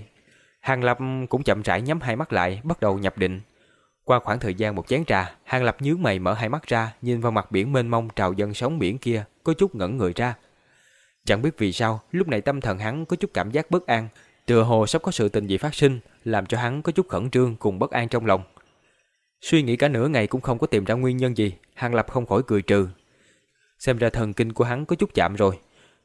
Hàng Lập cũng chậm rãi nhắm hai mắt lại, bắt đầu nhập định. Qua khoảng thời gian một chén trà, Hàng Lập nhướng mày mở hai mắt ra, nhìn vào mặt biển mênh mông trào dâng sóng biển kia, có chút ngẩn người ra. Chẳng biết vì sao, lúc này tâm thần hắn có chút cảm giác bất an, tựa hồ sắp có sự tình gì phát sinh, làm cho hắn có chút khẩn trương cùng bất an trong lòng. Suy nghĩ cả nửa ngày cũng không có tìm ra nguyên nhân gì, Hàng Lập không khỏi cười trừ. Xem ra thần kinh của hắn có chút chạm rồi.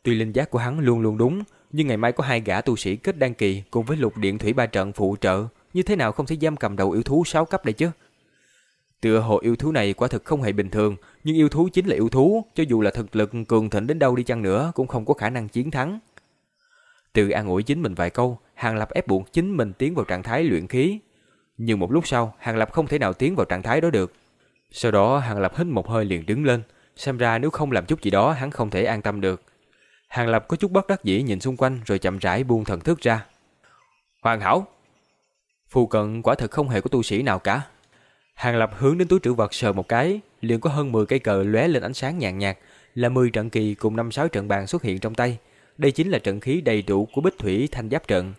Tuy linh giác của hắn luôn luôn đúng, nhưng ngày mai có hai gã tu sĩ kết đăng kỳ cùng với lục điện thủy ba trận phụ trợ, như thế nào không thể giam cầm đầu yêu thú 6 cấp đây chứ? Tựa hồ yêu thú này quả thực không hề bình thường, nhưng yêu thú chính là yêu thú, cho dù là thực lực cường thịnh đến đâu đi chăng nữa cũng không có khả năng chiến thắng. Tự an ủi chính mình vài câu, Hàng Lập ép buộc chính mình tiến vào trạng thái luyện khí. Nhưng một lúc sau, Hàng Lập không thể nào tiến vào trạng thái đó được. Sau đó Hàng Lập hít một hơi liền đứng lên, xem ra nếu không làm chút gì đó hắn không thể an tâm được. Hàng Lập có chút bất đắc dĩ nhìn xung quanh rồi chậm rãi buông thần thức ra. Hoàn hảo! Phù cận quả thực không hề có tu sĩ nào cả. Hàng Lập hướng đến túi trữ vật sờ một cái, liền có hơn 10 cây cờ lóe lên ánh sáng nhàn nhạt, là 10 trận kỳ cùng 5-6 trận bàn xuất hiện trong tay. Đây chính là trận khí đầy đủ của Bích Thủy Thanh Giáp trận.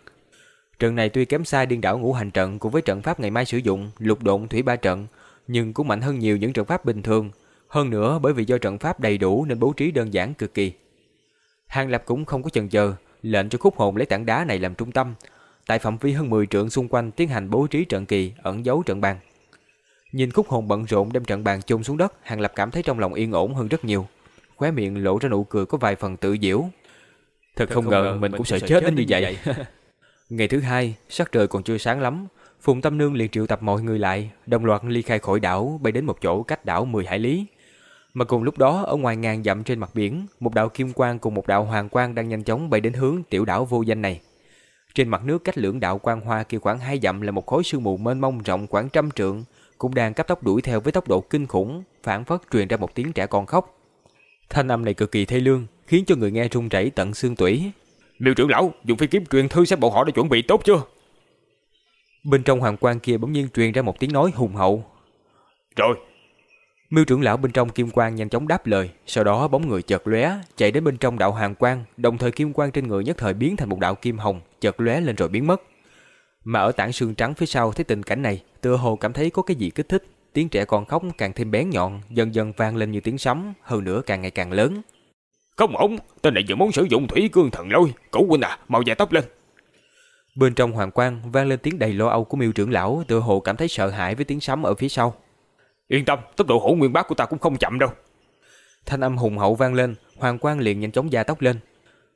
Trận này tuy kém xa điên đảo ngũ hành trận cùng với trận pháp ngày mai sử dụng lục độn thủy ba trận, nhưng cũng mạnh hơn nhiều những trận pháp bình thường. Hơn nữa bởi vì do trận pháp đầy đủ nên bố trí đơn giản cực kỳ. Hàng Lập cũng không có chần chờ, lệnh cho khúc hồn lấy tảng đá này làm trung tâm, tại phạm vi hơn 10 trượng xung quanh tiến hành bố trí trận kỳ ẩn giấu trận bàn. Nhìn khúc hồn bận rộn đem trận bàn chôn xuống đất, Hàng Lập cảm thấy trong lòng yên ổn hơn rất nhiều. Khóe miệng lộ ra nụ cười có vài phần tự diễu. Thật không, không ngờ mình, mình cũng sợ chết đến như vậy. Ngày thứ hai, sắc trời còn chưa sáng lắm, Phùng Tâm Nương liền triệu tập mọi người lại, đồng loạt ly khai khỏi đảo, bay đến một chỗ cách đảo 10 hải lý. Mà cùng lúc đó, ở ngoài ngàn dặm trên mặt biển, một đạo kim quang cùng một đạo hoàng quang đang nhanh chóng bay đến hướng tiểu đảo vô danh này. Trên mặt nước cách lưỡng đạo quang hoa kia khoảng hai dặm là một khối sương mù mênh mông rộng khoảng trăm trượng, cũng đang cấp tốc đuổi theo với tốc độ kinh khủng, phản phất truyền ra một tiếng trẻ con khóc. Thanh âm này cực kỳ thê lương, khiến cho người nghe run rẩy tận xương tủy. Miêu trưởng lão, dùng phi kiếm truyền thư xem bộ họ đã chuẩn bị tốt chưa? Bên trong hoàng quan kia bỗng nhiên truyền ra một tiếng nói hùng hậu. Rồi. Miêu trưởng lão bên trong kim quang nhanh chóng đáp lời, sau đó bóng người chợt lóe, chạy đến bên trong đạo hoàng quang, đồng thời kim quang trên người nhất thời biến thành một đạo kim hồng, chợt lóe lên rồi biến mất. Mà ở tảng xương trắng phía sau thấy tình cảnh này, tựa hồ cảm thấy có cái gì kích thích, tiếng trẻ con khóc càng thêm bén nhọn, dần dần vang lên như tiếng sấm, hơn nữa càng ngày càng lớn. Không ổn, tên này vừa muốn sử dụng thủy cương thần lôi, cửu huynh à, mau dài tóc lên. Bên trong hoàng quang vang lên tiếng đầy lo âu của miêu trưởng lão, tựa hồ cảm thấy sợ hãi với tiếng sấm ở phía sau. Yên tâm, tốc độ hổ nguyên bác của ta cũng không chậm đâu. Thanh âm hùng hậu vang lên, hoàng quang liền nhanh chóng gia tốc lên.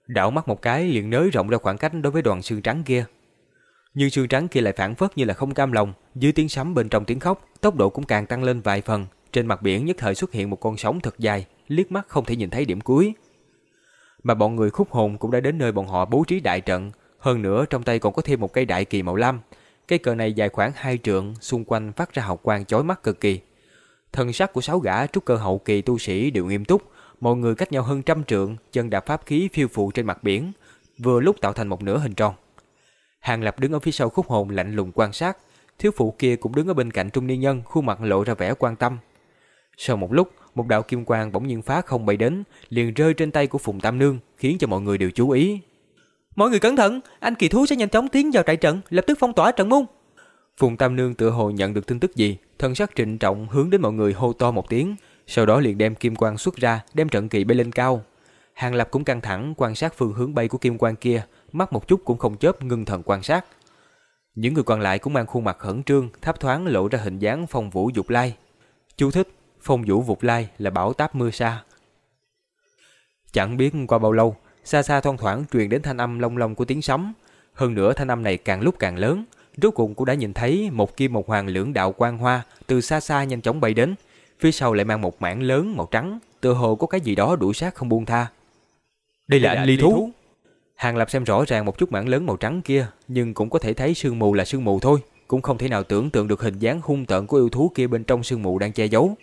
Đảo mắt một cái liền nới rộng ra khoảng cách đối với đoàn xương trắng kia. Nhưng xương trắng kia lại phản phất như là không cam lòng, dưới tiếng sấm bên trong tiếng khóc, tốc độ cũng càng tăng lên vài phần. Trên mặt biển nhất thời xuất hiện một con sóng thật dài, liếc mắt không thể nhìn thấy điểm cuối. Mà bọn người khúc hồn cũng đã đến nơi bọn họ bố trí đại trận, hơn nữa trong tay còn có thêm một cây đại kỳ màu lam. Cây cờ này dài khoảng hai trượng, xung quanh phát ra hào quang chói mắt cực kỳ. Thân sắc của sáu gã trúc cơ hậu kỳ tu sĩ đều nghiêm túc, mọi người cách nhau hơn trăm trượng, chân đạp pháp khí phiêu phụ trên mặt biển, vừa lúc tạo thành một nửa hình tròn. Hàng Lập đứng ở phía sau khúc hồn lạnh lùng quan sát, thiếu phụ kia cũng đứng ở bên cạnh trung niên nhân, khuôn mặt lộ ra vẻ quan tâm. Sau một lúc, một đạo kim quang bỗng nhiên phá không bay đến, liền rơi trên tay của Phùng Tam Nương, khiến cho mọi người đều chú ý. Mọi người cẩn thận, anh kỳ thú sẽ nhanh chóng tiến vào trại trận, lập tức phong tỏa trận môn. Phùng Tam Nương tự hồ nhận được tin tức gì, thần sắc trịnh trọng hướng đến mọi người hô to một tiếng, sau đó liền đem kim quang xuất ra, đem trận kỳ bay lên cao. Hàng Lập cũng căng thẳng quan sát phương hướng bay của kim quang kia, mắt một chút cũng không chớp ngưng thần quan sát. Những người còn lại cũng mang khuôn mặt khẩn trương, thấp thoáng lộ ra hình dáng phong vũ dục lai. Chú thích, phong vũ vụt lai là bão táp mưa sa. Chẳng biết qua bao lâu, xa xa thoang thoảng truyền đến thanh âm long long của tiếng sấm. Hơn nữa thanh âm này càng lúc càng lớn, rốt cuộc cũng đã nhìn thấy một kim một hoàng lưỡng đạo quang hoa từ xa xa nhanh chóng bay đến, phía sau lại mang một mảng lớn màu trắng, tựa hồ có cái gì đó đuổi sát không buông tha. Đây là, anh ly thú. Hàng Lập xem rõ ràng một chút mảng lớn màu trắng kia, nhưng cũng có thể thấy sương mù là sương mù thôi, cũng không thể nào tưởng tượng được hình dáng hung tợn của yêu thú kia bên trong sương mù đang che giấu.